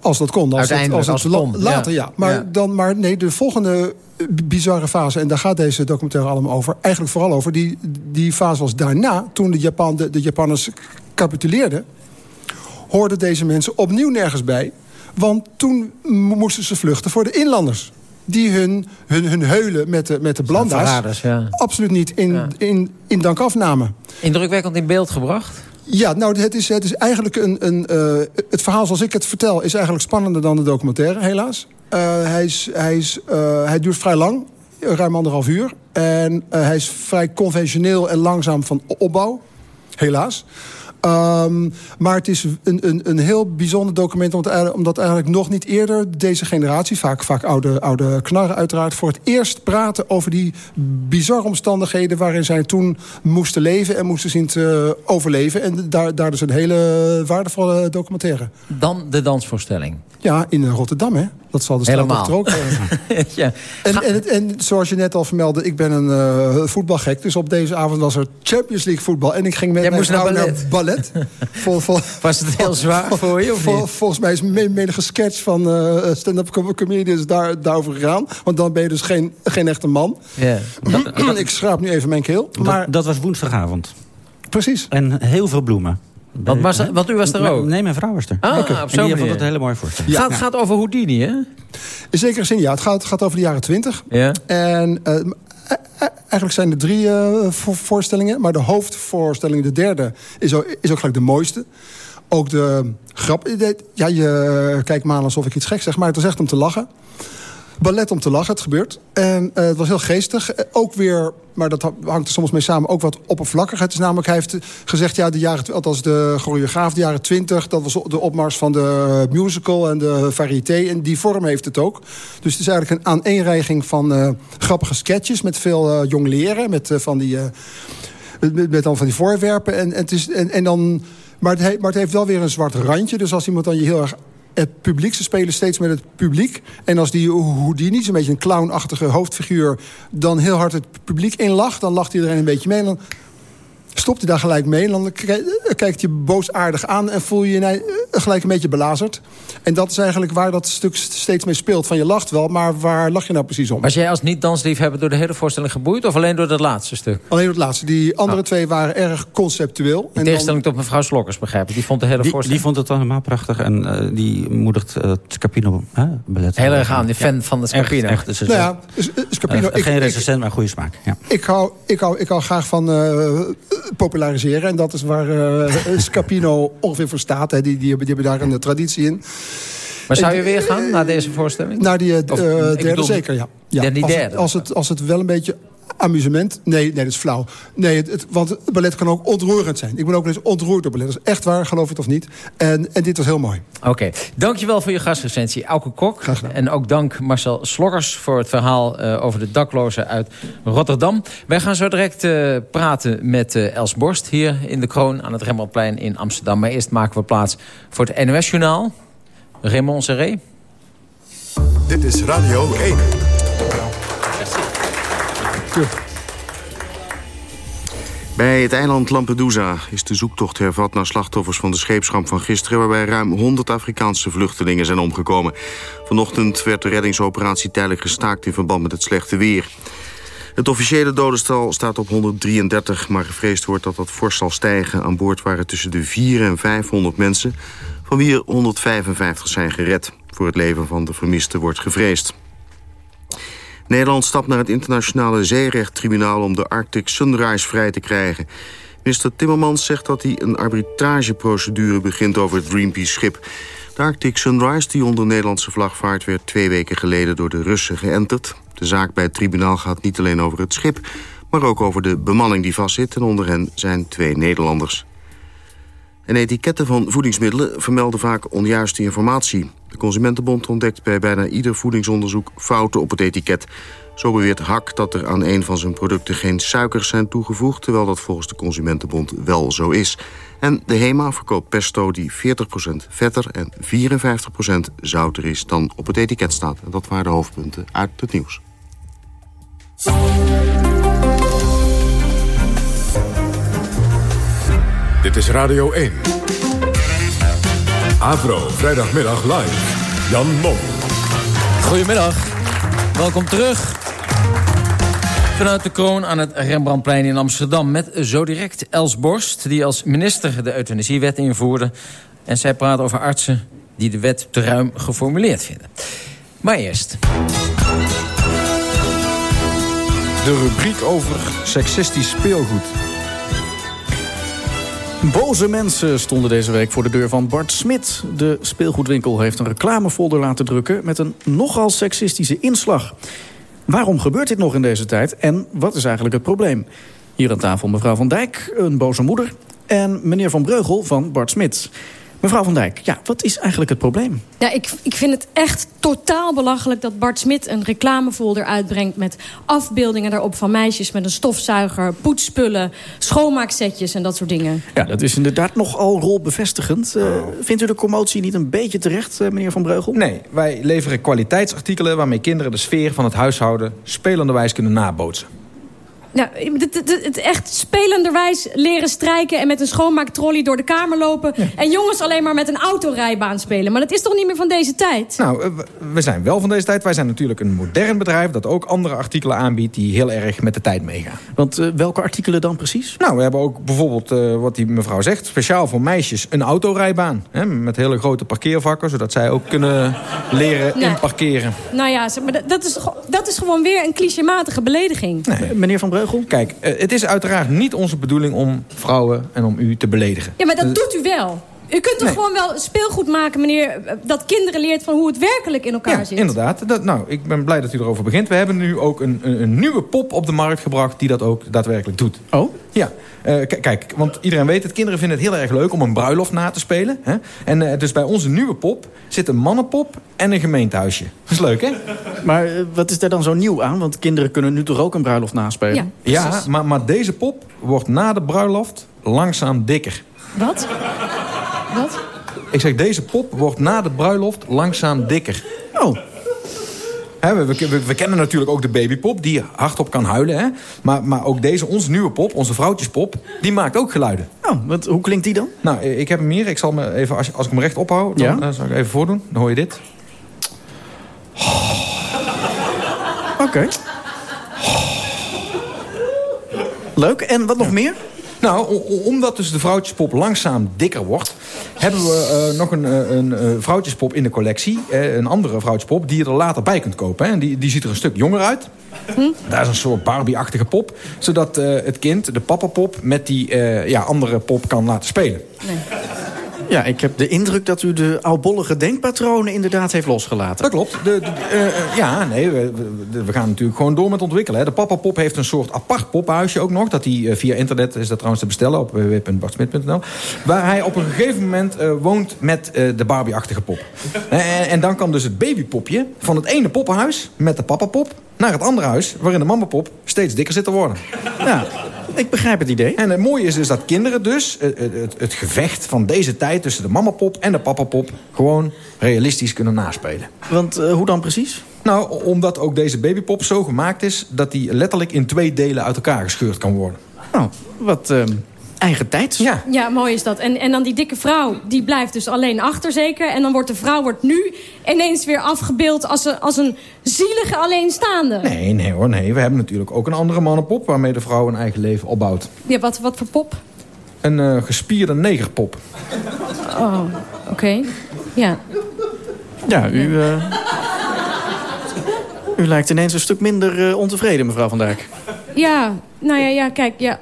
Als dat kon. Als het, als het, kon. Later, ja. Maar, Dan, maar nee, de volgende bizarre fase... en daar gaat deze documentaire allemaal over... eigenlijk vooral over, die, die fase was daarna... toen de, Japan, de, de Japanners capituleerden... hoorden deze mensen opnieuw nergens bij. Want toen moesten ze vluchten voor de inlanders die hun, hun, hun heulen met de, met de blanda's... Ja. absoluut niet in, ja. in, in dank afnamen. Indrukwekkend in beeld gebracht? Ja, nou, het is, het is eigenlijk een... een uh, het verhaal zoals ik het vertel is eigenlijk spannender dan de documentaire, helaas. Uh, hij, is, hij, is, uh, hij duurt vrij lang, ruim anderhalf uur. En hij is vrij conventioneel en langzaam van opbouw, helaas. Um, maar het is een, een, een heel bijzonder document... Omdat, omdat eigenlijk nog niet eerder deze generatie... vaak, vaak oude, oude knarren uiteraard... voor het eerst praten over die bizarre omstandigheden... waarin zij toen moesten leven en moesten zien te overleven. En daar, daar dus een hele waardevolle documentaire. Dan de dansvoorstelling. Ja, in Rotterdam, hè? Dat zal de Helemaal. ook ja. en, en, en, zoals je net al vermeldde, ik ben een uh, voetbalgek. Dus op deze avond was er Champions League voetbal. En ik ging met Jij mijn vrouw naar ballet. vol, vol, was het heel zwaar voor je? Of vol, volgens mij is menige sketch van uh, stand-up comedians daar, daarover gegaan. Want dan ben je dus geen, geen echte man. Yeah. ik schraap nu even mijn keel. Maar... Dat, dat was woensdagavond. Precies. En heel veel bloemen. Wat, was, wat u was er ook? Nee, mijn vrouw was er. Ah, okay. op en die vond het een hele mooie voorstelling. Ja. Het gaat, gaat over Houdini, hè? In zekere zin, ja. Het gaat, gaat over de jaren twintig. Ja. En uh, eigenlijk zijn er drie uh, voorstellingen. Maar de hoofdvoorstelling, de derde, is ook, is ook gelijk de mooiste. Ook de grap... Ja, je kijkt me aan alsof ik iets gek zeg, maar het is echt om te lachen ballet om te lachen. Het gebeurt. En uh, het was heel geestig. Uh, ook weer, maar dat hangt er soms mee samen, ook wat oppervlakkig. Het is namelijk, hij heeft gezegd, ja, de jaren, althans de choreograaf, de jaren twintig... dat was de opmars van de musical en de variété. En die vorm heeft het ook. Dus het is eigenlijk een aaneenreiging van uh, grappige sketches... met veel uh, jong leren, met van die... met, met dan van die voorwerpen. En, en, het is, en, en dan, maar het heeft wel weer een zwart randje. Dus als iemand dan je heel erg het publiek. Ze spelen steeds met het publiek. En als die Houdini, zo'n beetje een clownachtige hoofdfiguur... dan heel hard het publiek inlacht, dan lacht iedereen een beetje mee. Dan stopt hij daar gelijk mee. En dan kijkt je boosaardig aan en voel je je eh, gelijk een beetje belazerd. En dat is eigenlijk waar dat stuk steeds mee speelt. Van je lacht wel, maar waar lach je nou precies om? Was jij als niet-dansliefhebber door de hele voorstelling geboeid... of alleen door dat laatste stuk? Alleen door het laatste. Die andere ah. twee waren erg conceptueel. In tegenstelling tot mevrouw Slokkers, begrijp ik. Die vond de hele die, voorstelling... Die vond het helemaal prachtig. En uh, die moedigt uh, het Scapino ballet. Heel erg aan, die fan van de Scapino. Echt, echt, nou ja, Scapino, uh, geen recensent, maar goede smaak. Ja. Ik, hou, ik, hou, ik hou graag van populariseren. En dat is waar uh, Scapino ongeveer voor staat. Hè. Die, die, hebben, die hebben daar een traditie in. Maar zou je weer gaan naar deze voorstelling? Naar die derde bedoel, zeker, ja. ja. Het, als, het, als het wel een beetje amusement. Nee, nee, dat is flauw. Nee, het, het, want het ballet kan ook ontroerend zijn. Ik ben ook eens ontroerd door ballet. Dat is echt waar, geloof het of niet. En, en dit was heel mooi. Oké, dankjewel voor je gastrecensie, Elke Kok. En ook dank Marcel Sloggers voor het verhaal uh, over de daklozen uit Rotterdam. Wij gaan zo direct uh, praten met uh, Els Borst hier in de Kroon... aan het Rembrandtplein in Amsterdam. Maar eerst maken we plaats voor het NOS-journaal. Raymond Serré. Dit is Radio 1. Bij het eiland Lampedusa is de zoektocht hervat naar slachtoffers van de scheepsramp van gisteren... waarbij ruim 100 Afrikaanse vluchtelingen zijn omgekomen. Vanochtend werd de reddingsoperatie tijdelijk gestaakt in verband met het slechte weer. Het officiële dodenstal staat op 133, maar gevreesd wordt dat dat fors zal stijgen. Aan boord waren tussen de 4 en 500 mensen, van wie er 155 zijn gered. Voor het leven van de vermisten wordt gevreesd. Nederland stapt naar het internationale zeerechttribunaal... om de Arctic Sunrise vrij te krijgen. Minister Timmermans zegt dat hij een arbitrageprocedure begint over het Greenpeace-schip. De Arctic Sunrise, die onder Nederlandse vlag vaart... werd twee weken geleden door de Russen geënterd. De zaak bij het tribunaal gaat niet alleen over het schip... maar ook over de bemanning die vastzit. En onder hen zijn twee Nederlanders. En etiketten van voedingsmiddelen vermelden vaak onjuiste informatie. De Consumentenbond ontdekt bij bijna ieder voedingsonderzoek fouten op het etiket. Zo beweert Hak dat er aan een van zijn producten geen suikers zijn toegevoegd... terwijl dat volgens de Consumentenbond wel zo is. En de HEMA verkoopt pesto die 40% vetter en 54% zouter is... dan op het etiket staat. En dat waren de hoofdpunten uit het nieuws. Dit is Radio 1. Avro, vrijdagmiddag live. Jan Mom. Goedemiddag. Welkom terug. Vanuit de kroon aan het Rembrandtplein in Amsterdam... met zo direct Els Borst, die als minister de euthanasiewet invoerde. En zij praat over artsen die de wet te ruim geformuleerd vinden. Maar eerst... De rubriek over seksistisch speelgoed. Boze mensen stonden deze week voor de deur van Bart Smit. De speelgoedwinkel heeft een reclamefolder laten drukken... met een nogal seksistische inslag. Waarom gebeurt dit nog in deze tijd en wat is eigenlijk het probleem? Hier aan tafel mevrouw Van Dijk, een boze moeder... en meneer Van Breugel van Bart Smit. Mevrouw van Dijk, ja, wat is eigenlijk het probleem? Ja, ik, ik vind het echt totaal belachelijk dat Bart Smit een reclamefolder uitbrengt... met afbeeldingen daarop van meisjes met een stofzuiger, poetsspullen... schoonmaaksetjes en dat soort dingen. Ja, dat is inderdaad nogal rolbevestigend. Uh, vindt u de commotie niet een beetje terecht, uh, meneer Van Breugel? Nee, wij leveren kwaliteitsartikelen... waarmee kinderen de sfeer van het huishouden spelenderwijs kunnen nabootsen. Nou, het, echt spelenderwijs leren strijken... en met een schoonmaaktrolley door de kamer lopen... en jongens alleen maar met een autorijbaan spelen. Maar dat is toch niet meer van deze tijd? Nou, eh, we zijn wel van deze tijd. Wij zijn natuurlijk een modern bedrijf... dat ook andere artikelen aanbiedt die heel erg met de tijd meegaan. Want uh, welke artikelen dan precies? Nou, we hebben ook bijvoorbeeld, uh, wat die mevrouw zegt... speciaal voor meisjes een autorijbaan. Hè, met hele grote parkeervakken... zodat zij ook kunnen leren Nee. inparkeren. Nou ja, zeg maar, dat, is, dat is gewoon weer een clichématige belediging. Nee. Meneer Van Kijk, eh, het is uiteraard niet onze bedoeling om vrouwen en om u te beledigen. Ja, maar dat Eh, doet u wel. U kunt toch Nee. gewoon wel speelgoed maken, meneer... eh, dat kinderen leert van hoe het werkelijk in elkaar Ja, zit. inderdaad. Dat, nou, ik ben blij dat u erover begint. We hebben nu ook een, een, een nieuwe pop op de markt gebracht... die dat ook daadwerkelijk doet. Oh? Ja. Eh, kijk, want iedereen weet het. Kinderen vinden het heel erg leuk om een bruiloft na te spelen. Hè? En eh, dus bij onze nieuwe pop zit een mannenpop en een gemeentehuisje. Dat is leuk, hè? Maar eh, wat is daar dan zo nieuw aan? Want kinderen kunnen nu toch ook een bruiloft naspelen? Ja, maar, maar deze pop wordt na de bruiloft langzaam dikker. Wat? Wat? Ik zeg, deze pop wordt na de bruiloft langzaam dikker. Oh. We, we, we kennen natuurlijk ook de babypop, die hardop kan huilen. Hè? Maar, maar ook deze, onze nieuwe pop, onze vrouwtjespop, die maakt ook geluiden. Oh, wat, hoe klinkt die dan? Nou, ik heb hem hier. Ik zal me even, als, als ik hem recht ophoud, dan Ja? eh, zal ik even voordoen. Dan hoor je dit. Oké. Leuk. En wat nog meer? Nou, omdat dus de vrouwtjespop langzaam dikker wordt... hebben we eh, nog een, eh, een eh, vrouwtjespop in de collectie. een andere vrouwtjespop die je er later bij kunt kopen. Hè. En die, die ziet er een stuk jonger uit. Daar is een soort Barbie-achtige pop. Zodat het kind, de pappapop, met die ja, andere pop kan laten spelen. Ja, ik heb de indruk dat u de oudbollige denkpatronen inderdaad heeft losgelaten. Dat klopt. De, de, uh, ja, nee, we, we, gaan natuurlijk gewoon door met ontwikkelen. Hè. De Papa Pop heeft een soort apart poppenhuisje ook nog. Dat hij uh, via internet is dat trouwens te bestellen op www.bartsmit.nl. Waar hij op een gegeven moment woont met de Barbie-achtige pop. en, en, dan kan dus het babypopje van het ene poppenhuis met de Papa Pop naar het andere huis... waarin de mamapop steeds dikker zit te worden. Ja, ik begrijp het idee. En het mooie is dus dat kinderen dus het, het, het gevecht van deze tijd... tussen de mamapop en de papapop gewoon realistisch kunnen naspelen. Want uh, hoe dan precies? Nou, omdat ook deze babypop zo gemaakt is... dat die letterlijk in twee delen uit elkaar gescheurd kan worden. Nou, wat... Uh eigen tijd. Ja. ja, mooi is dat. En, en dan die dikke vrouw, die blijft dus alleen achter zeker. En dan wordt de vrouw wordt nu ineens weer afgebeeld als een, als een zielige alleenstaande. Nee, nee hoor, nee. We hebben natuurlijk ook een andere mannenpop... waarmee de vrouw een eigen leven opbouwt. Ja, wat, wat voor pop? Een uh, gespierde negerpop. Oh, oké. Okay. Ja. Ja, u... Uh... U lijkt ineens een stuk minder uh, ontevreden, mevrouw Van Dijk. Ja, nou ja, ja kijk, ja,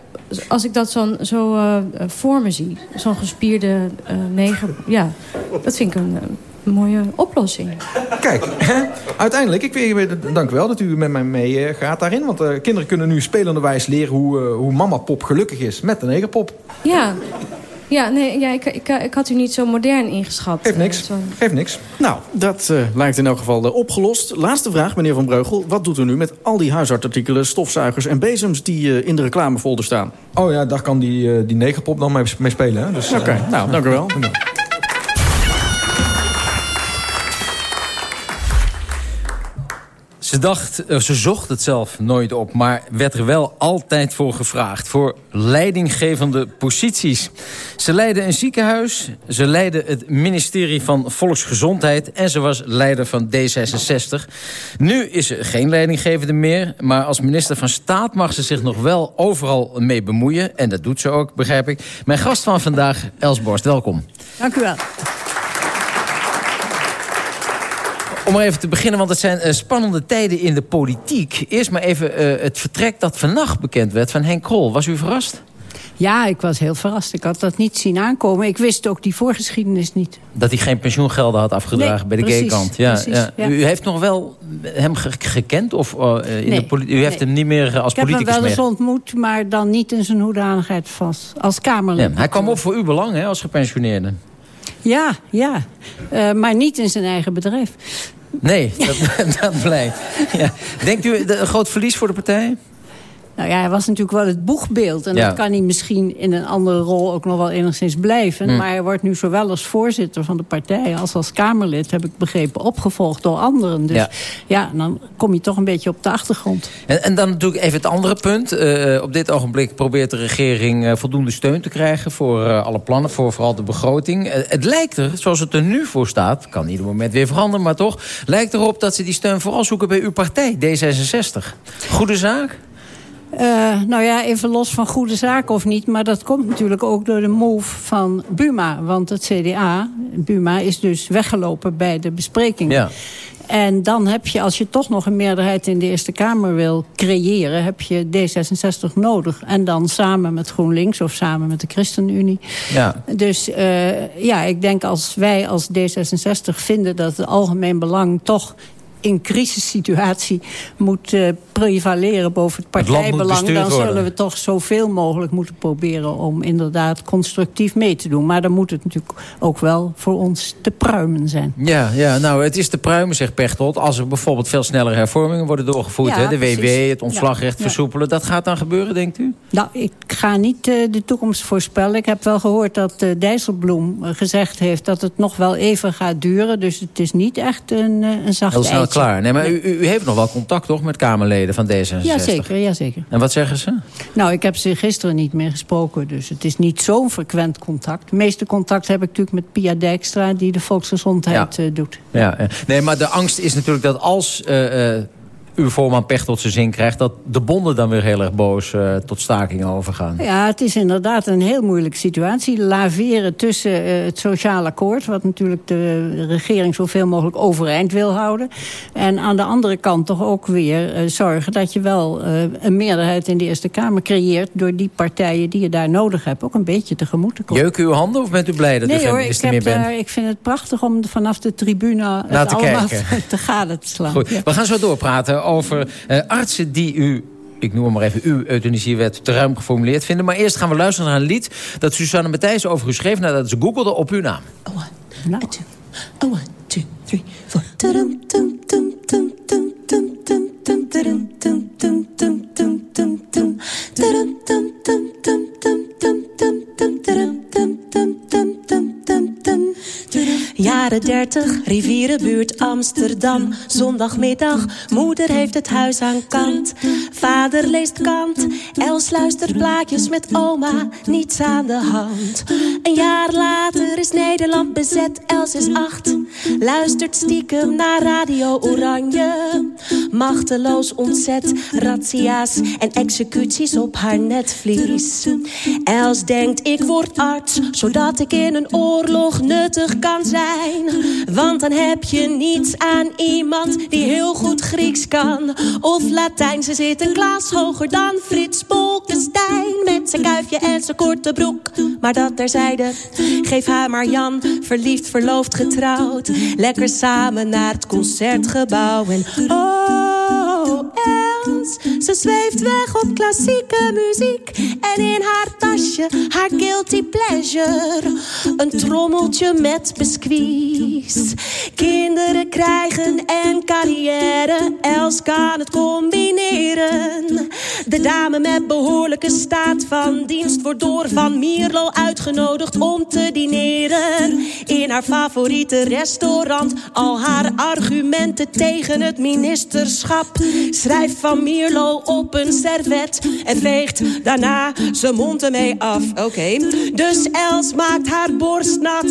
als ik dat zo, zo uh, voor me zie, zo'n gespierde uh, neger... Ja, dat vind ik een, een mooie oplossing. Kijk, uiteindelijk, ik weet, dank wel dat u met mij mee gaat daarin. Want uh, kinderen kunnen nu spelenderwijs leren hoe, hoe mama pop gelukkig is met de negerpop. Ja, ja, nee, ja ik, ik, ik had u niet zo modern ingeschat. Geeft niks, uh, geeft niks. Nou, dat uh, lijkt in elk geval uh, opgelost. Laatste vraag, meneer Van Breugel. Wat doet u nu met al die huisartikelen, stofzuigers en bezems... die in de reclamefolder staan? Oh ja, daar kan die, die negerpop dan mee, mee spelen. Dus, Oké, okay, nou, dank u wel. Ze, dacht, ze zocht het zelf nooit op, maar werd er wel altijd voor gevraagd. Voor leidinggevende posities. Ze leidde een ziekenhuis, ze leidde het ministerie van Volksgezondheid... en ze was leider van D66. Nu is ze geen leidinggevende meer, maar als minister van Staat... mag ze zich nog wel overal mee bemoeien. En dat doet ze ook, begrijp ik. Mijn gast van vandaag, Els Borst, welkom. Dank u wel. Om maar even te beginnen, want het zijn uh, spannende tijden in de politiek. Eerst maar even uh, het vertrek dat vannacht bekend werd van Henk Krol. Was u verrast? Ja, ik was heel verrast. Ik had dat niet zien aankomen. Ik wist ook die voorgeschiedenis niet. Dat hij geen pensioengelden had afgedragen nee, bij de precies, gay-kant. Ja, precies, ja. ja. U heeft nog wel hem ge gekend? Of, uh, in nee, de u heeft nee. hem niet meer als ik heb politicus hem wel eens meer... ontmoet, maar dan niet in zijn hoedanigheid vast. Als Kamerlid. Ja, hij kwam op voor uw belang hè, als gepensioneerde. Ja, ja. Uh, maar niet in zijn eigen bedrijf. Nee, dat, dat blijkt. Ja. Denkt u een groot verlies voor de partij? Nou ja, hij was natuurlijk wel het boegbeeld. En Ja. dat kan hij misschien in een andere rol ook nog wel enigszins blijven. Hmm. Maar hij wordt nu zowel als voorzitter van de partij... als als Kamerlid, heb ik begrepen, opgevolgd door anderen. Dus Ja. ja, dan kom je toch een beetje op de achtergrond. En, en dan natuurlijk even het andere punt. Uh, op dit ogenblik probeert de regering uh, voldoende steun te krijgen... voor uh, alle plannen, voor vooral de begroting. het lijkt er, zoals het er nu voor staat... kan ieder moment weer veranderen, maar toch... lijkt erop dat ze die steun vooral zoeken bij uw partij, D66. Goede zaak? Uh, nou ja, even los van goede zaken of niet... maar dat komt natuurlijk ook door de move van Buma. Want het CDA, Buma, is dus weggelopen bij de bespreking. Ja. En dan heb je, als je toch nog een meerderheid in de Eerste Kamer wil creëren... heb je D66 nodig. En dan samen met GroenLinks of samen met de ChristenUnie. Ja. Dus uh, ja, ik denk als wij als D66 vinden dat het algemeen belang toch in crisissituatie moet uh, prevaleren boven het partijbelang... dan zullen worden. we toch zoveel mogelijk moeten proberen... om inderdaad constructief mee te doen. Maar dan moet het natuurlijk ook wel voor ons te pruimen zijn. Ja, ja, nou, het is te pruimen, zegt Pechtold... als er bijvoorbeeld veel snellere hervormingen worden doorgevoerd. Ja, hè? De WW, precies. het ontslagrecht Ja, versoepelen. Dat gaat dan gebeuren, denkt u? Nou, ik ga niet uh, de toekomst voorspellen. Ik heb wel gehoord dat uh, Dijsselbloem gezegd heeft... dat het nog wel even gaat duren. Dus het is niet echt een, een zacht Heel. Klaar. Nee, maar u, u, heeft nog wel contact, toch, met Kamerleden van D66? Jazeker, jazeker. En wat zeggen ze? Nou, ik heb ze gisteren niet meer gesproken. Dus het is niet zo'n frequent contact. Het meeste contact heb ik natuurlijk met Pia Dijkstra... die de volksgezondheid Ja. uh, doet. Ja, ja. nee, maar de angst is natuurlijk dat als uh, uw voorman Pechtold zijn zin krijgt... dat de bonden dan weer heel erg boos uh, tot stakingen overgaan. Ja, het is inderdaad een heel moeilijke situatie. Laveren tussen uh, het sociaal akkoord... wat natuurlijk de regering zoveel mogelijk overeind wil houden... en aan de andere kant toch ook weer uh, zorgen... dat je wel een meerderheid in de Eerste Kamer creëert... door die partijen die je daar nodig hebt... ook een beetje tegemoet te komen. Jeuken uw handen of bent u blij dat nee, u geen hoor, ik meer bent? Ik vind het prachtig om vanaf de tribune... Te allemaal kijken. te gade te slaan. Goed, we gaan zo doorpraten over uh, artsen die u ik noem maar even uw euthanasiewet te ruim geformuleerd vinden. Maar eerst gaan we luisteren naar een lied dat Susanne Matthijs over u schreef... nadat ze googelde op uw naam. Oh, one, oh, one, two, three, four. Jaren dertig, rivierenbuurt Amsterdam. Zondagmiddag, moeder heeft het huis aan kant. Vader leest kant, Els luistert plaatjes met oma. Niets aan de hand. Een jaar later is Nederland bezet, Els is acht. Luistert stiekem naar Radio Oranje. Machteloos ontzet, razzia's en executies op haar netvlies. Els denkt, ik word arts, zodat ik in een oorlog nuttig kan zijn. Want dan heb je niets aan iemand die heel goed Grieks kan. Of Latijn, ze zit een klas hoger dan Frits Bolkestein. Met zijn kuifje en zijn korte broek. Maar dat terzijde, geef haar maar Jan. Verliefd, verloofd, getrouwd. Lekker samen naar het concertgebouw. En oh, Ze zweeft weg op klassieke muziek. En in haar tasje, haar guilty pleasure. Een trommeltje met biscuits. Kinderen krijgen en carrière. Els kan het combineren. De dame met behoorlijke staat van dienst wordt door Van Mierlo uitgenodigd om te dineren. In haar favoriete restaurant. Al haar argumenten tegen het ministerschap. Schrijft Van Mierlo op een servet. En veegt daarna zijn mond ermee af. Oké, dus Els maakt haar borst nat.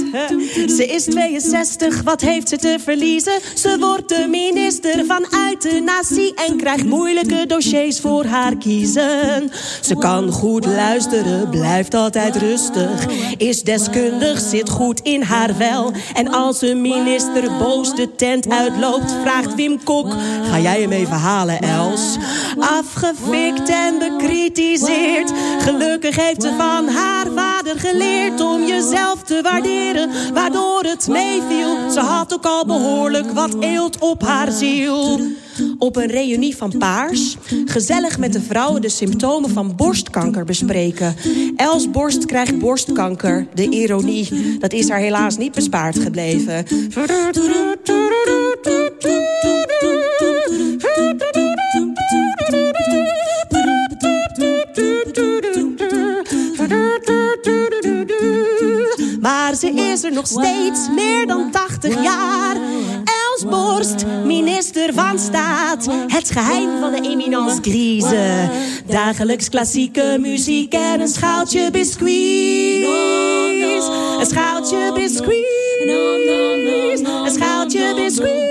Ze is 62, wat heeft ze te verliezen? Ze wordt de minister van euthanasie en krijgt moeilijke dossiers voor haar kiezen. Ze kan goed luisteren, blijft altijd rustig. Is deskundig, zit goed in haar vel. En als een minister boos de tent uitloopt, vraagt Wim Kok... Ga jij hem even halen, Els? Afgefikt en bekritiseerd. Gelukkig heeft ze van haar vader geleerd om jezelf te waarderen. Waardoor het meeviel. Ze had ook al behoorlijk wat eelt op haar ziel. Op een reunie van paars. Gezellig met de vrouwen de symptomen van borstkanker bespreken. Els Borst krijgt borstkanker. De ironie, dat is haar helaas niet bespaard gebleven. Maar ze is er nog steeds meer dan 80 jaar. Els Borst, minister van Staat. Het geheim van de eminence grise. Dagelijks klassieke muziek en een schaaltje biscuits. Een schaaltje biscuits. Een schaaltje biscuits.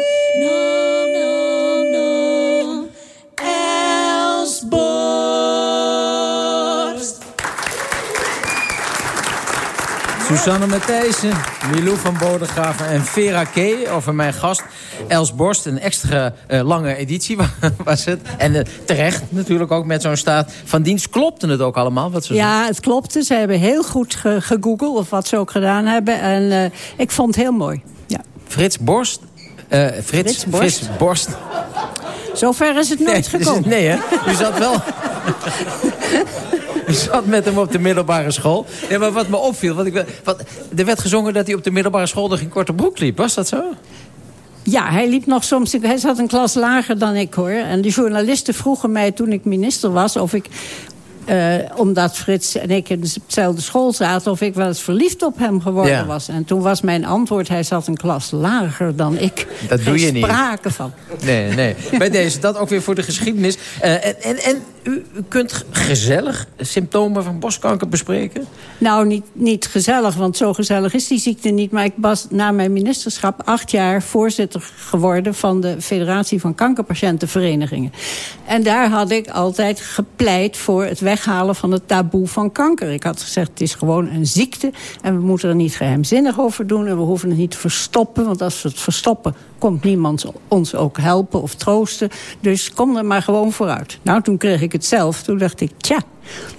Susanne Matthijssen, Milou van Bodegraven en Vera K. over mijn gast Els Borst. Een extra uh, lange editie was het. En uh, terecht natuurlijk ook met zo'n staat van dienst. Klopte het ook allemaal? Wat ze ja, het klopte. Ze hebben heel goed ge gegoogeld of wat ze ook gedaan hebben. En uh, ik vond het heel mooi. Ja. Frits Borst? Frits, Frits Borst. Frits Borst. Zover is het nooit nee, gekomen. Nee, hè? U zat wel... Ik zat met hem op de middelbare school. Ja, maar wat me opviel... Want ik, wat, er werd gezongen dat hij op de middelbare school nog in korte broek liep. Was dat zo? Ja, hij liep nog soms... Hij zat een klas lager dan ik, hoor. En de journalisten vroegen mij toen ik minister was... of ik Uh, omdat Frits en ik in dezelfde school zaten... of ik wel eens verliefd op hem geworden Ja. was. En toen was mijn antwoord... hij zat een klas lager dan ik. Dat doe je niet. sprake van. Nee, nee. Bij deze, dat ook weer voor de geschiedenis. Uh, en, en, en u, kunt gezellig symptomen van borstkanker bespreken? Nou, niet, niet gezellig, want zo gezellig is die ziekte niet. Maar ik was na mijn ministerschap acht jaar voorzitter geworden... van de Federatie van Kankerpatiëntenverenigingen. En daar had ik altijd gepleit voor het weghalen van het taboe van kanker. Ik had gezegd, het is gewoon een ziekte... en we moeten er niet geheimzinnig over doen... en we hoeven het niet te verstoppen, want als we het verstoppen... komt niemand ons ook helpen of troosten. Dus kom er maar gewoon vooruit. Nou, toen kreeg ik het zelf. Toen dacht ik, tja,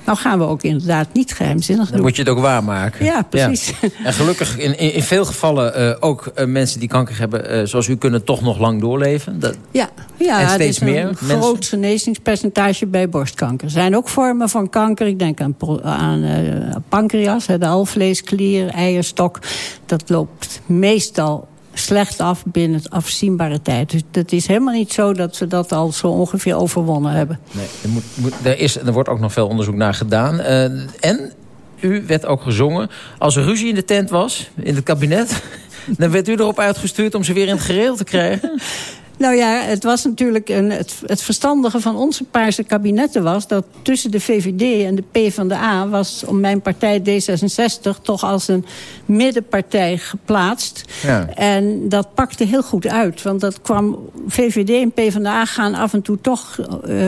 nou gaan we ook inderdaad niet geheimzinnig doen. Dan moet je het ook waarmaken. Ja, precies. En gelukkig in, in, veel gevallen uh, ook uh, mensen die kanker hebben... Uh, zoals u kunnen toch nog lang doorleven. Dat... Ja, ja en steeds er is meer een groot genezingspercentage bij borstkanker. Er zijn ook vormen van kanker. Ik denk aan, aan pancreas, de alvleesklier, eierstok. Dat loopt meestal slecht af binnen het afzienbare tijd. Dus het is helemaal niet zo dat ze dat al zo ongeveer overwonnen hebben. Nee, er, moet, moet, er, is, er wordt ook nog veel onderzoek naar gedaan. Uh, en u werd ook gezongen. Als er ruzie in de tent was, in het kabinet... dan werd u erop uitgestuurd om ze weer in het gereel te krijgen. Nou ja, het was natuurlijk een, het, het verstandige van onze paarse kabinetten was... dat tussen de VVD en de PvdA was om mijn partij D66... toch als een middenpartij geplaatst. Ja. En dat pakte heel goed uit. Want dat kwam, VVD en PvdA gaan af en toe toch... Uh,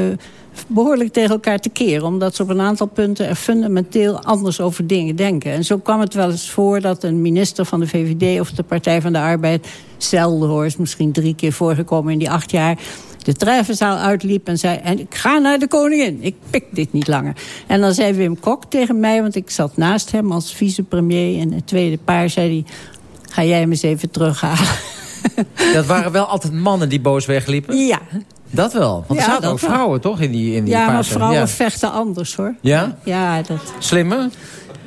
behoorlijk tegen elkaar te keren. Omdat ze op een aantal punten er fundamenteel anders over dingen denken. En zo kwam het wel eens voor dat een minister van de VVD... of de Partij van de Arbeid, zelden hoor, is misschien drie keer voorgekomen in die acht jaar de treffenzaal uitliep en zei... en ik ga naar de koningin, ik pik dit niet langer. En dan zei Wim Kok tegen mij, want ik zat naast hem als vicepremier... en het tweede paar zei hij, ga jij hem eens even terughalen. Dat waren wel altijd mannen die boos wegliepen? Ja, dat wel. Want er zaten ook vrouwen, toch? In die, in die ja, maar vrouwen vechten anders, hoor. Ja? Ja, dat... Slimmer?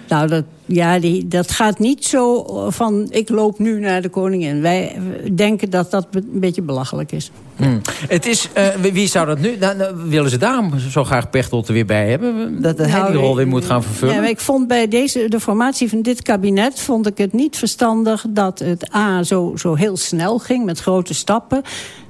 Nou, dat, ja, die, dat gaat niet zo van... ik loop nu naar de koningin. Wij denken dat dat een beetje belachelijk is. Hmm. Het is, uh, wie zou dat nu... Nou, nou, willen ze daarom zo graag Pechtold er weer bij hebben? Dat hij nou, die rol weer moet gaan vervullen? Ja, ik vond bij deze, de formatie van dit kabinet... vond ik het niet verstandig dat het A zo, zo heel snel ging... met grote stappen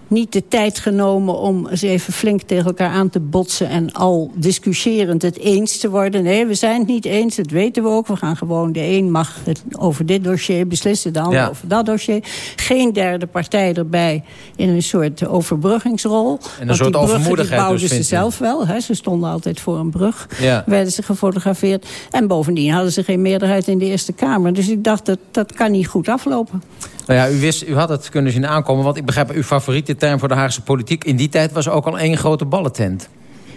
niet de tijd genomen om eens even flink tegen elkaar aan te botsen... en al discussiërend het eens te worden. Nee, we zijn het niet eens, dat weten we ook. We gaan gewoon, de een mag het over dit dossier beslissen... de ander over dat dossier. Geen derde partij erbij in een soort overbruggingsrol. En een soort die overmoedigheid bouwden dus, ze vindt u? zelf wel. Hè. Ze stonden altijd voor een brug, Ja. werden ze gefotografeerd. En bovendien hadden ze geen meerderheid in de Eerste Kamer. Dus ik dacht, dat, dat kan niet goed aflopen. Nou ja, u, wist, u had het kunnen zien aankomen. Want ik begrijp, uw favoriete term voor de Haagse politiek... in die tijd was ook al één grote ballentent.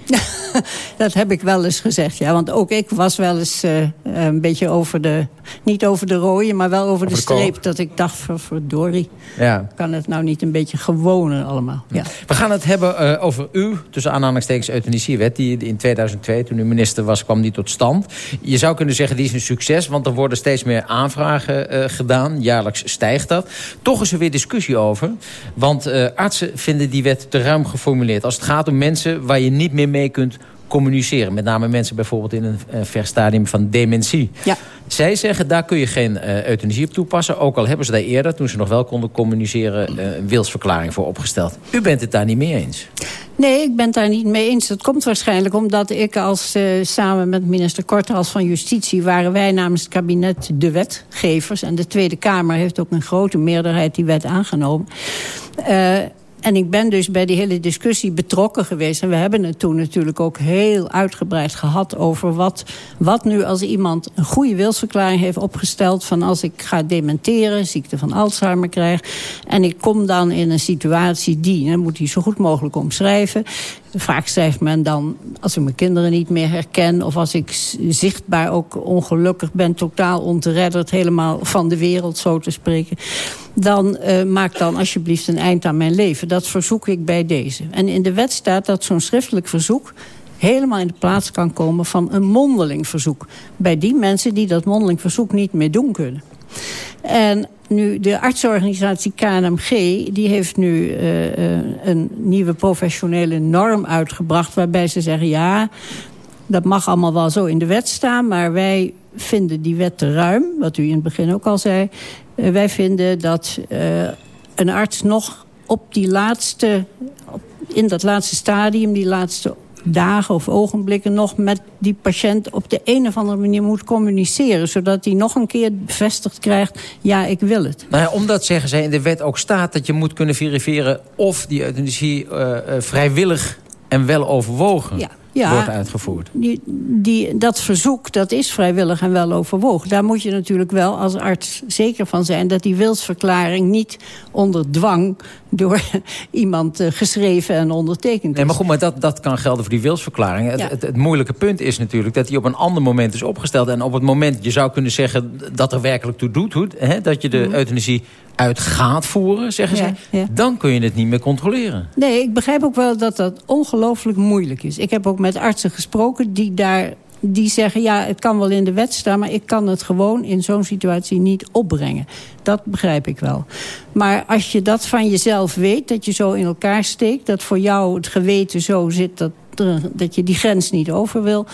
dat heb ik wel eens gezegd, ja. Want ook ik was wel eens uh, een beetje over de... niet over de rode, maar wel over, Over de streep. Dat ik dacht, verdorie, Ja. kan het nou niet een beetje gewoner allemaal? Ja. We gaan het hebben eh, over u, tussen aanhalingstekens euthanasiewet... die in 2002, toen u minister was, kwam die tot stand. Je zou kunnen zeggen, die is een succes... want er worden steeds meer aanvragen eh, gedaan. Jaarlijks stijgt dat. Toch is er weer discussie over. Want eh, artsen vinden die wet te ruim geformuleerd. Als het gaat om mensen waar je niet meer mee kunt communiceren. Met name mensen bijvoorbeeld in een ver stadium van dementie. Ja. Zij zeggen, daar kun je geen eh, euthanasie op toepassen. Ook al hebben ze daar eerder, toen ze nog wel konden communiceren... eh, een wilsverklaring voor opgesteld. U bent het daar niet mee eens. Nee, ik ben het daar niet mee eens. Dat komt waarschijnlijk omdat ik als eh, samen met minister Kortals van Justitie... waren wij namens het kabinet de wetgevers. En de Tweede Kamer heeft ook een grote meerderheid die wet aangenomen. En ik ben dus bij die hele discussie betrokken geweest. En we hebben het toen natuurlijk ook heel uitgebreid gehad... over wat, wat nu als iemand een goede wilsverklaring heeft opgesteld... van als ik ga dementeren, ziekte van Alzheimer krijg... en ik kom dan in een situatie die... dan moet hij zo goed mogelijk omschrijven... Vaak schrijft men dan, als ik mijn kinderen niet meer herken... of als ik zichtbaar ook ongelukkig ben, totaal onteredderd... helemaal van de wereld, zo te spreken... dan eh, maak dan alsjeblieft een eind aan mijn leven. Dat verzoek ik bij deze. En in de wet staat dat zo'n schriftelijk verzoek helemaal in de plaats kan komen van een mondeling verzoek. Bij die mensen die dat mondeling verzoek niet meer doen kunnen. En nu, de artsorganisatie KNMG... die heeft nu eh, eh, een nieuwe professionele norm uitgebracht... waarbij ze zeggen, ja, dat mag allemaal wel zo in de wet staan... maar wij vinden die wet te ruim, wat u in het begin ook al zei. Eh, wij vinden dat een arts nog op die laatste... in dat laatste stadium, die laatste dagen of ogenblikken nog met die patiënt op de een of andere manier moet communiceren. Zodat hij nog een keer bevestigd krijgt, ja, ik wil het. Nou ja, omdat, zeggen zij, in de wet ook staat dat je moet kunnen verifiëren... of die euthanasie uh, vrijwillig en wel overwogen ja ja, wordt uitgevoerd. Die, die, dat verzoek dat is vrijwillig en wel overwogen. Daar moet je natuurlijk wel als arts zeker van zijn... dat die wilsverklaring niet onder dwang door iemand uh, geschreven en ondertekend is. Nee, maar goed, maar dat, dat kan gelden voor die wilsverklaring. Het, het, het, moeilijke punt is natuurlijk dat die op een ander moment is opgesteld. En op het moment, je zou kunnen zeggen dat er werkelijk toe doet... Hè, dat je de mm. euthanasie uit gaat voeren, zeggen ze... Ja, dan kun je het niet meer controleren. Nee, ik begrijp ook wel dat dat ongelooflijk moeilijk is. Ik heb ook met artsen gesproken die daar die zeggen, ja, het kan wel in de wet staan... maar ik kan het gewoon in zo'n situatie niet opbrengen. Dat begrijp ik wel. Maar als je dat van jezelf weet, dat je zo in elkaar steekt... dat voor jou het geweten zo zit dat, dat je die grens niet over wil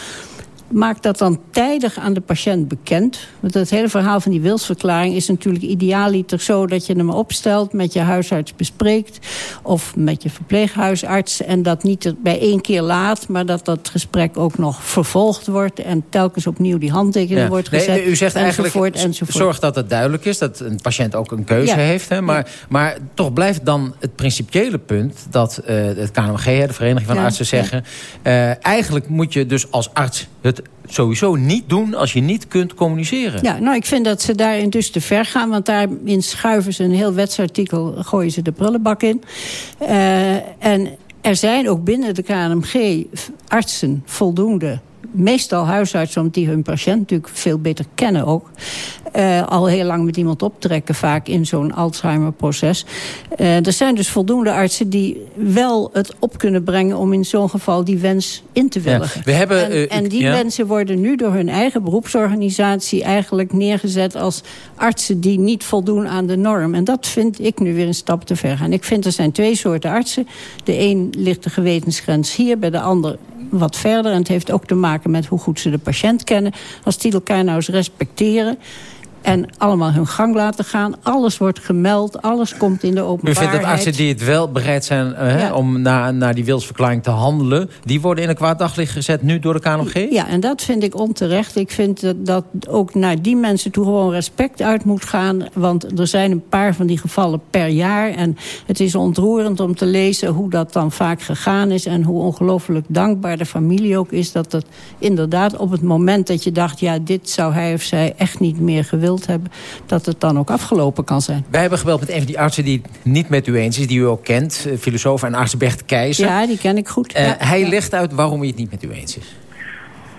maak dat dan tijdig aan de patiënt bekend. Want het hele verhaal van die wilsverklaring is natuurlijk idealiter zo... dat je hem opstelt, met je huisarts bespreekt... of met je verpleeghuisarts. En dat niet bij één keer laat... maar dat dat gesprek ook nog vervolgd wordt... en telkens opnieuw die handtekening wordt gezet. Nee, u zegt eigenlijk, enzovoort. zorg dat het duidelijk is... dat een patiënt ook een keuze heeft. Hè? Maar, maar toch blijft dan het principiële punt... dat uh, het KNMG, de Vereniging van Artsen, zeggen... Uh, eigenlijk moet je dus als arts het sowieso niet doen als je niet kunt communiceren. Ja, nou, ik vind dat ze daarin dus te ver gaan. Want daarin schuiven ze een heel wetsartikel, gooien ze de prullenbak in. Uh, en er zijn ook binnen de KNMG artsen voldoende meestal huisartsen, omdat die hun patiënt natuurlijk veel beter kennen ook. Uh, al heel lang met iemand optrekken, vaak in zo'n Alzheimer-proces. Uh, er zijn dus voldoende artsen die wel het op kunnen brengen... om in zo'n geval die wens in te willigen. Ja, we hebben, en, uh, en die ja. wensen worden nu door hun eigen beroepsorganisatie... eigenlijk neergezet als artsen die niet voldoen aan de norm. En dat vind ik nu weer een stap te ver gaan. Ik vind er zijn twee soorten artsen. De een ligt de gewetensgrens hier, bij de ander wat verder. En het heeft ook te maken met hoe goed ze de patiënt kennen. Als die elkaar nou eens respecteren en allemaal hun gang laten gaan. Alles wordt gemeld, alles komt in de openbaarheid. U vindt dat artsen die het wel bereid zijn ja. om naar, naar die wilsverklaring te handelen... die worden in een kwaad daglicht gezet nu door de KNOG? Ja, en dat vind ik onterecht. Ik vind dat, dat ook naar die mensen toe gewoon respect uit moet gaan. Want er zijn een paar van die gevallen per jaar. En het is ontroerend om te lezen hoe dat dan vaak gegaan is... en hoe ongelooflijk dankbaar de familie ook is... dat het inderdaad op het moment dat je dacht... ja, dit zou hij of zij echt niet meer gewild hebben... dat het dan ook afgelopen kan zijn. Wij hebben gebeld met een van die artsen die het niet met u eens is... die u ook kent, eh, filosoof en arts Bert Keizer. Ja, die ken ik goed. Uh, ja, hij legt uit waarom hij het niet met u eens is.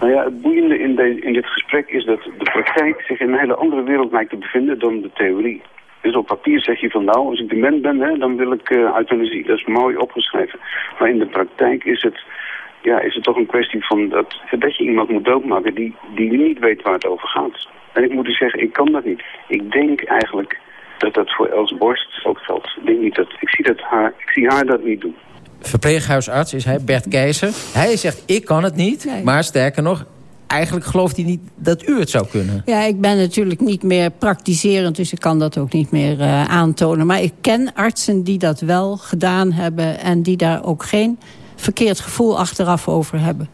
Nou ja, het boeiende in, de, in dit gesprek is dat de praktijk zich in een hele andere wereld lijkt te bevinden dan de theorie. Dus op papier zeg je van nou, als ik dement ben, hè, dan wil ik uh, euthanasie. Dat is mooi opgeschreven. Maar in de praktijk is het, ja, is het toch een kwestie van dat, dat je iemand moet doodmaken die, die niet weet waar het over gaat. En ik moet u zeggen, ik kan dat niet. Ik denk eigenlijk dat dat voor Els Borst ook geldt. Ik, denk niet dat, ik, zie dat haar, ik zie haar dat niet doen. Verpleeghuisarts is hij, Bert Keizer. Hij zegt, ik kan het niet, nee. maar sterker nog... Eigenlijk gelooft hij niet dat u het zou kunnen. Ja, ik ben natuurlijk niet meer praktiserend, dus ik kan dat ook niet meer uh, aantonen. Maar ik ken artsen die dat wel gedaan hebben... en die daar ook geen verkeerd gevoel achteraf over hebben.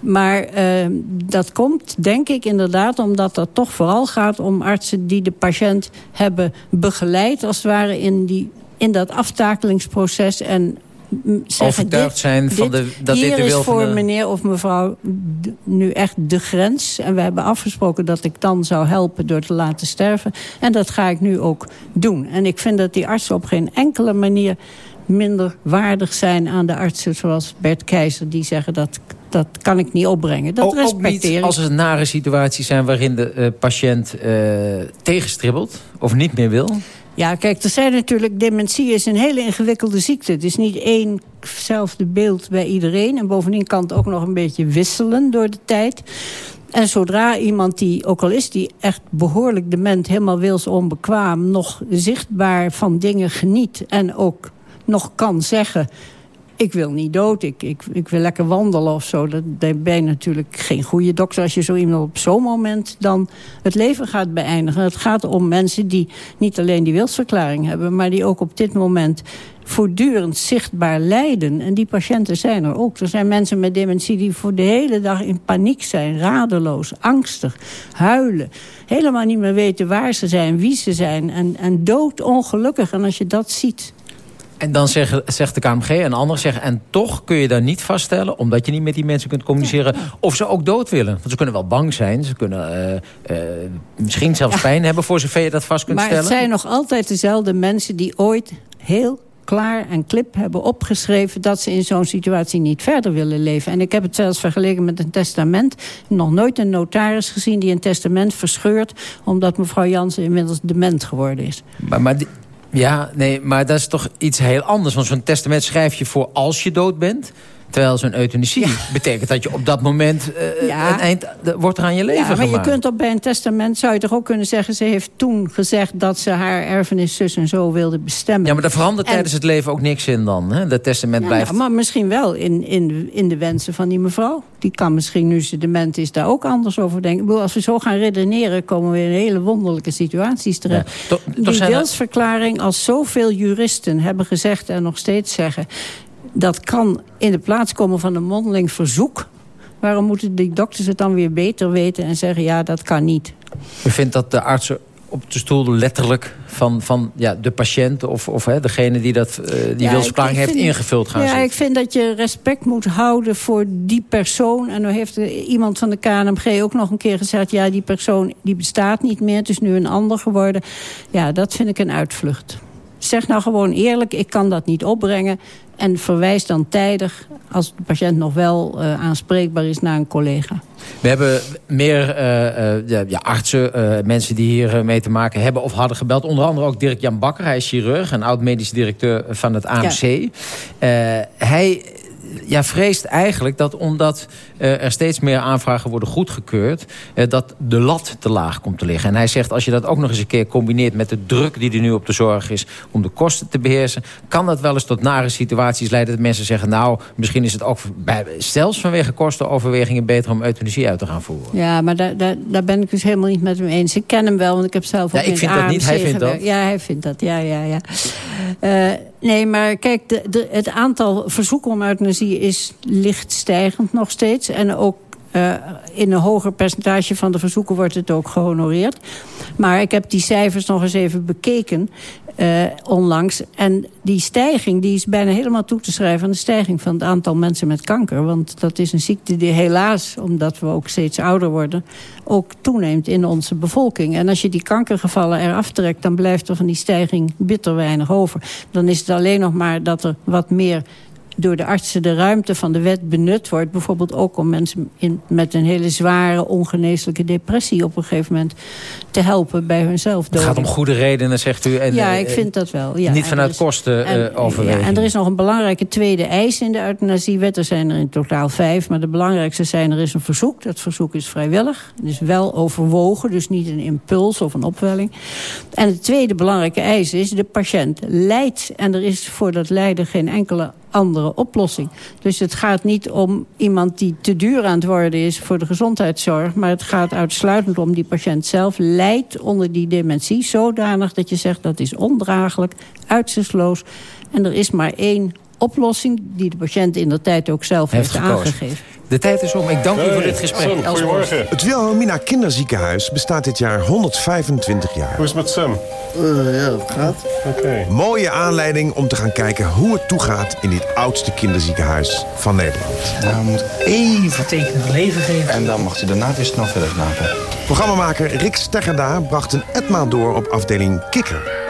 Maar uh, dat komt, denk ik inderdaad, omdat het toch vooral gaat om artsen die de patiënt hebben begeleid, als het ware, in, die, in dat aftakelingsproces. En zeggen, Overtuigd dit, zijn van dit, de, dat dit de wil is voor de... meneer of mevrouw nu echt de grens. En we hebben afgesproken dat ik dan zou helpen door te laten sterven. En dat ga ik nu ook doen. En ik vind dat die artsen op geen enkele manier minder waardig zijn aan de artsen zoals Bert Keizer... die zeggen dat dat kan ik niet opbrengen. Dat ook, respecteer niet ik. als er nare situaties zijn waarin de uh, patiënt uh, tegenstribbelt of niet meer wil? Ja, kijk, er zijn natuurlijk... Dementie is een hele ingewikkelde ziekte. Het is niet één hetzelfde beeld bij iedereen. En bovendien kan het ook nog een beetje wisselen door de tijd. En zodra iemand die, ook al is die echt behoorlijk dement... helemaal wilsonbekwaam, nog zichtbaar van dingen geniet... en ook nog kan zeggen ik wil niet dood, ik, ik, ik wil lekker wandelen of zo. Dat, daar ben je natuurlijk geen goede dokter als je zo iemand op zo'n moment dan het leven gaat beëindigen. Het gaat om mensen die niet alleen die wilsverklaring hebben, maar die ook op dit moment voortdurend zichtbaar lijden. En die patiënten zijn er ook. Er zijn mensen met dementie die voor de hele dag in paniek zijn. Radeloos, angstig, huilen. Helemaal niet meer weten waar ze zijn, wie ze zijn. En, en doodongelukkig. En als je dat ziet... En dan zeg, zegt de KMG en anderen zeggen... en toch kun je daar niet vaststellen... omdat je niet met die mensen kunt communiceren... of ze ook dood willen. Want ze kunnen wel bang zijn. Ze kunnen uh, uh, misschien zelfs pijn hebben... voor zover je dat vast kunt maar stellen. Maar het zijn nog altijd dezelfde mensen... die ooit heel klaar en klip hebben opgeschreven... dat ze in zo'n situatie niet verder willen leven. En ik heb het zelfs vergeleken met een testament. Nog nooit een notaris gezien die een testament verscheurt... omdat mevrouw Jansen inmiddels dement geworden is. Maar, maar ja, nee, maar dat is toch iets heel anders. Want zo'n testament schrijf je voor als je dood bent... Terwijl zo'n euthanasie betekent dat je op dat moment... Uh, ja. een eind wordt er aan je leven ja, maar gemaakt. je kunt op bij een testament, zou je toch ook kunnen zeggen... ze heeft toen gezegd dat ze haar erfenis zus en zo wilde bestemmen. Ja, maar daar verandert tijdens het leven ook niks in dan. Hè? Dat testament ja, blijft... Nou, maar misschien wel in, in, in de wensen van die mevrouw. Die kan misschien, nu ze dement is, daar ook anders over denken. Bedoel, als we zo gaan redeneren, komen we in hele wonderlijke situaties terecht. Ja, die wilsverklaring, als zoveel juristen hebben gezegd en nog steeds zeggen dat kan in de plaats komen van een mondeling verzoek. Waarom moeten die dokters het dan weer beter weten en zeggen... ja, dat kan niet. U vindt dat de artsen op de stoel letterlijk van, van ja, de patiënt... of, of hè, degene die dat, uh, die ja, wilsverklaring heeft ingevuld gaan Ja, zitten. ik vind dat je respect moet houden voor die persoon. En nu heeft iemand van de KNMG ook nog een keer gezegd... ja, die persoon die bestaat niet meer, het is nu een ander geworden. Ja, dat vind ik een uitvlucht. Zeg nou gewoon eerlijk, ik kan dat niet opbrengen. En verwijs dan tijdig, als de patiënt nog wel uh, aanspreekbaar is, naar een collega. We hebben meer uh, uh, ja, artsen, mensen die hier mee te maken hebben of hadden gebeld. Onder andere ook Dirk-Jan Bakker, hij is chirurg en oud-medisch directeur van het AMC. Ja. hij ja, vreest eigenlijk dat omdat uh, er steeds meer aanvragen worden goedgekeurd... Uh, dat de lat te laag komt te liggen. En hij zegt, als je dat ook nog eens een keer combineert... met de druk die er nu op de zorg is om de kosten te beheersen... kan dat wel eens tot nare situaties leiden dat mensen zeggen... nou, misschien is het ook bij, zelfs vanwege kostenoverwegingen... beter om euthanasie uit te gaan voeren. Ja, maar daar, daar, daar ben ik dus helemaal niet met hem eens. Ik ken hem wel, want ik heb zelf ook ja, ik vind dat niet, hij vindt dat. Ja, hij vindt dat, ja, ja, ja. Uh, nee, maar kijk, de, het aantal verzoeken om euthanasie is licht stijgend nog steeds. En ook uh, in een hoger percentage van de verzoeken wordt het ook gehonoreerd. Maar ik heb die cijfers nog eens even bekeken uh, onlangs. En die stijging die is bijna helemaal toe te schrijven... aan de stijging van het aantal mensen met kanker. Want dat is een ziekte die helaas, omdat we ook steeds ouder worden... ook toeneemt in onze bevolking. En als je die kankergevallen eraf trekt... dan blijft er van die stijging bitter weinig over. Dan is het alleen nog maar dat er wat meer door de artsen de ruimte van de wet benut wordt. Bijvoorbeeld ook om mensen in, met een hele zware ongeneeslijke depressie... op een gegeven moment te helpen bij hunzelf. Het gaat om goede redenen, zegt u. En, ja, ik vind dat wel. Ja. Niet vanuit kosten uh, overwegen. Ja, en er is nog een belangrijke tweede eis in de euthanasiewet. Er zijn er in totaal vijf, maar de belangrijkste zijn... er is een verzoek, dat verzoek is vrijwillig. Het is wel overwogen, dus niet een impuls of een opwelling. En de tweede belangrijke eis is... de patiënt lijdt en er is voor dat lijden geen enkele andere oplossing. Dus het gaat niet om iemand die te duur aan het worden is voor de gezondheidszorg. Maar het gaat uitsluitend om die patiënt zelf lijdt onder die dementie. Zodanig dat je zegt dat is ondraaglijk, uitzichtsloos. En er is maar één oplossing die de patiënt in de tijd ook zelf heeft, heeft aangegeven. De tijd is om. Ik dank u voor dit gesprek. Sam, goedemorgen. Het Wilhelmina Kinderziekenhuis bestaat dit jaar 125 jaar. Hoe is het met Sam? Uh, ja, het gaat. Oké. Okay. Mooie aanleiding om te gaan kijken hoe het toegaat... in dit oudste kinderziekenhuis van Nederland. Nou, we moeten even teken van leven geven. En dan mag u daarna weer snel verder slapen. Programmamaker Rick Steggerda bracht een etmaal door op afdeling Kikker.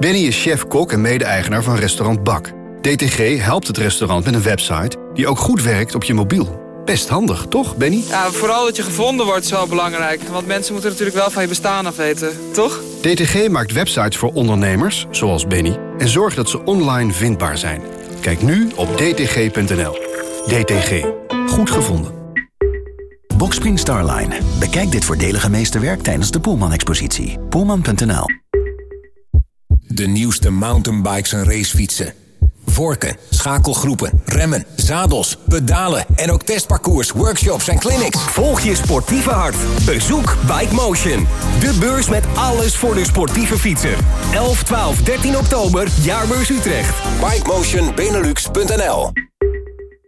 Benny is chef-kok en mede-eigenaar van restaurant Bak. DTG helpt het restaurant met een website die ook goed werkt op je mobiel. Best handig, toch, Benny? Ja, vooral dat je gevonden wordt is wel belangrijk. Want mensen moeten natuurlijk wel van je bestaan af weten, toch? DTG maakt websites voor ondernemers, zoals Benny... en zorgt dat ze online vindbaar zijn. Kijk nu op dtg.nl. DTG. Goed gevonden. Boxspring Starline. Bekijk dit voordelige meesterwerk tijdens de Poelman-expositie. Poelman.nl De nieuwste mountainbikes en racefietsen. Vorken, schakelgroepen, remmen, zadels, pedalen en ook testparcours, workshops en clinics. Volg je sportieve hart. Bezoek Bike Motion. De beurs met alles voor de sportieve fietser. 11, 12, 13 oktober, Jaarbeurs Utrecht. BikemotionBenelux.nl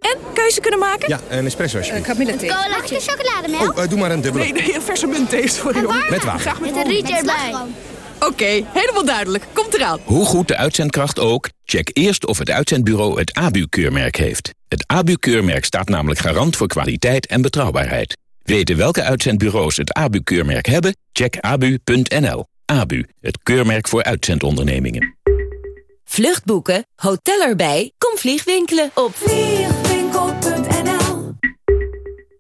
En keuze kunnen maken? Ja, een espresso alsjeblieft. Camilla thee. Mag ik een chocolademelk? Oh, eh, doe maar een dubbele. Nee, nee, een verse muntthee, sorry hoor. Met water. Graag met, Met een rietje erbij. Oké, helemaal duidelijk. Komt eraan. Hoe goed de uitzendkracht ook, check eerst of het uitzendbureau het ABU-keurmerk heeft. Het ABU-keurmerk staat namelijk garant voor kwaliteit en betrouwbaarheid. Weten welke uitzendbureaus het ABU-keurmerk hebben? Check abu.nl. ABU, het keurmerk voor uitzendondernemingen. Vluchtboeken, hotel erbij, kom vliegwinkelen op vliegwinkel.nl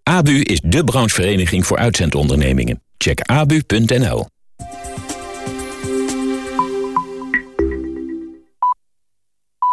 ABU is de branchevereniging voor uitzendondernemingen. Check abu.nl.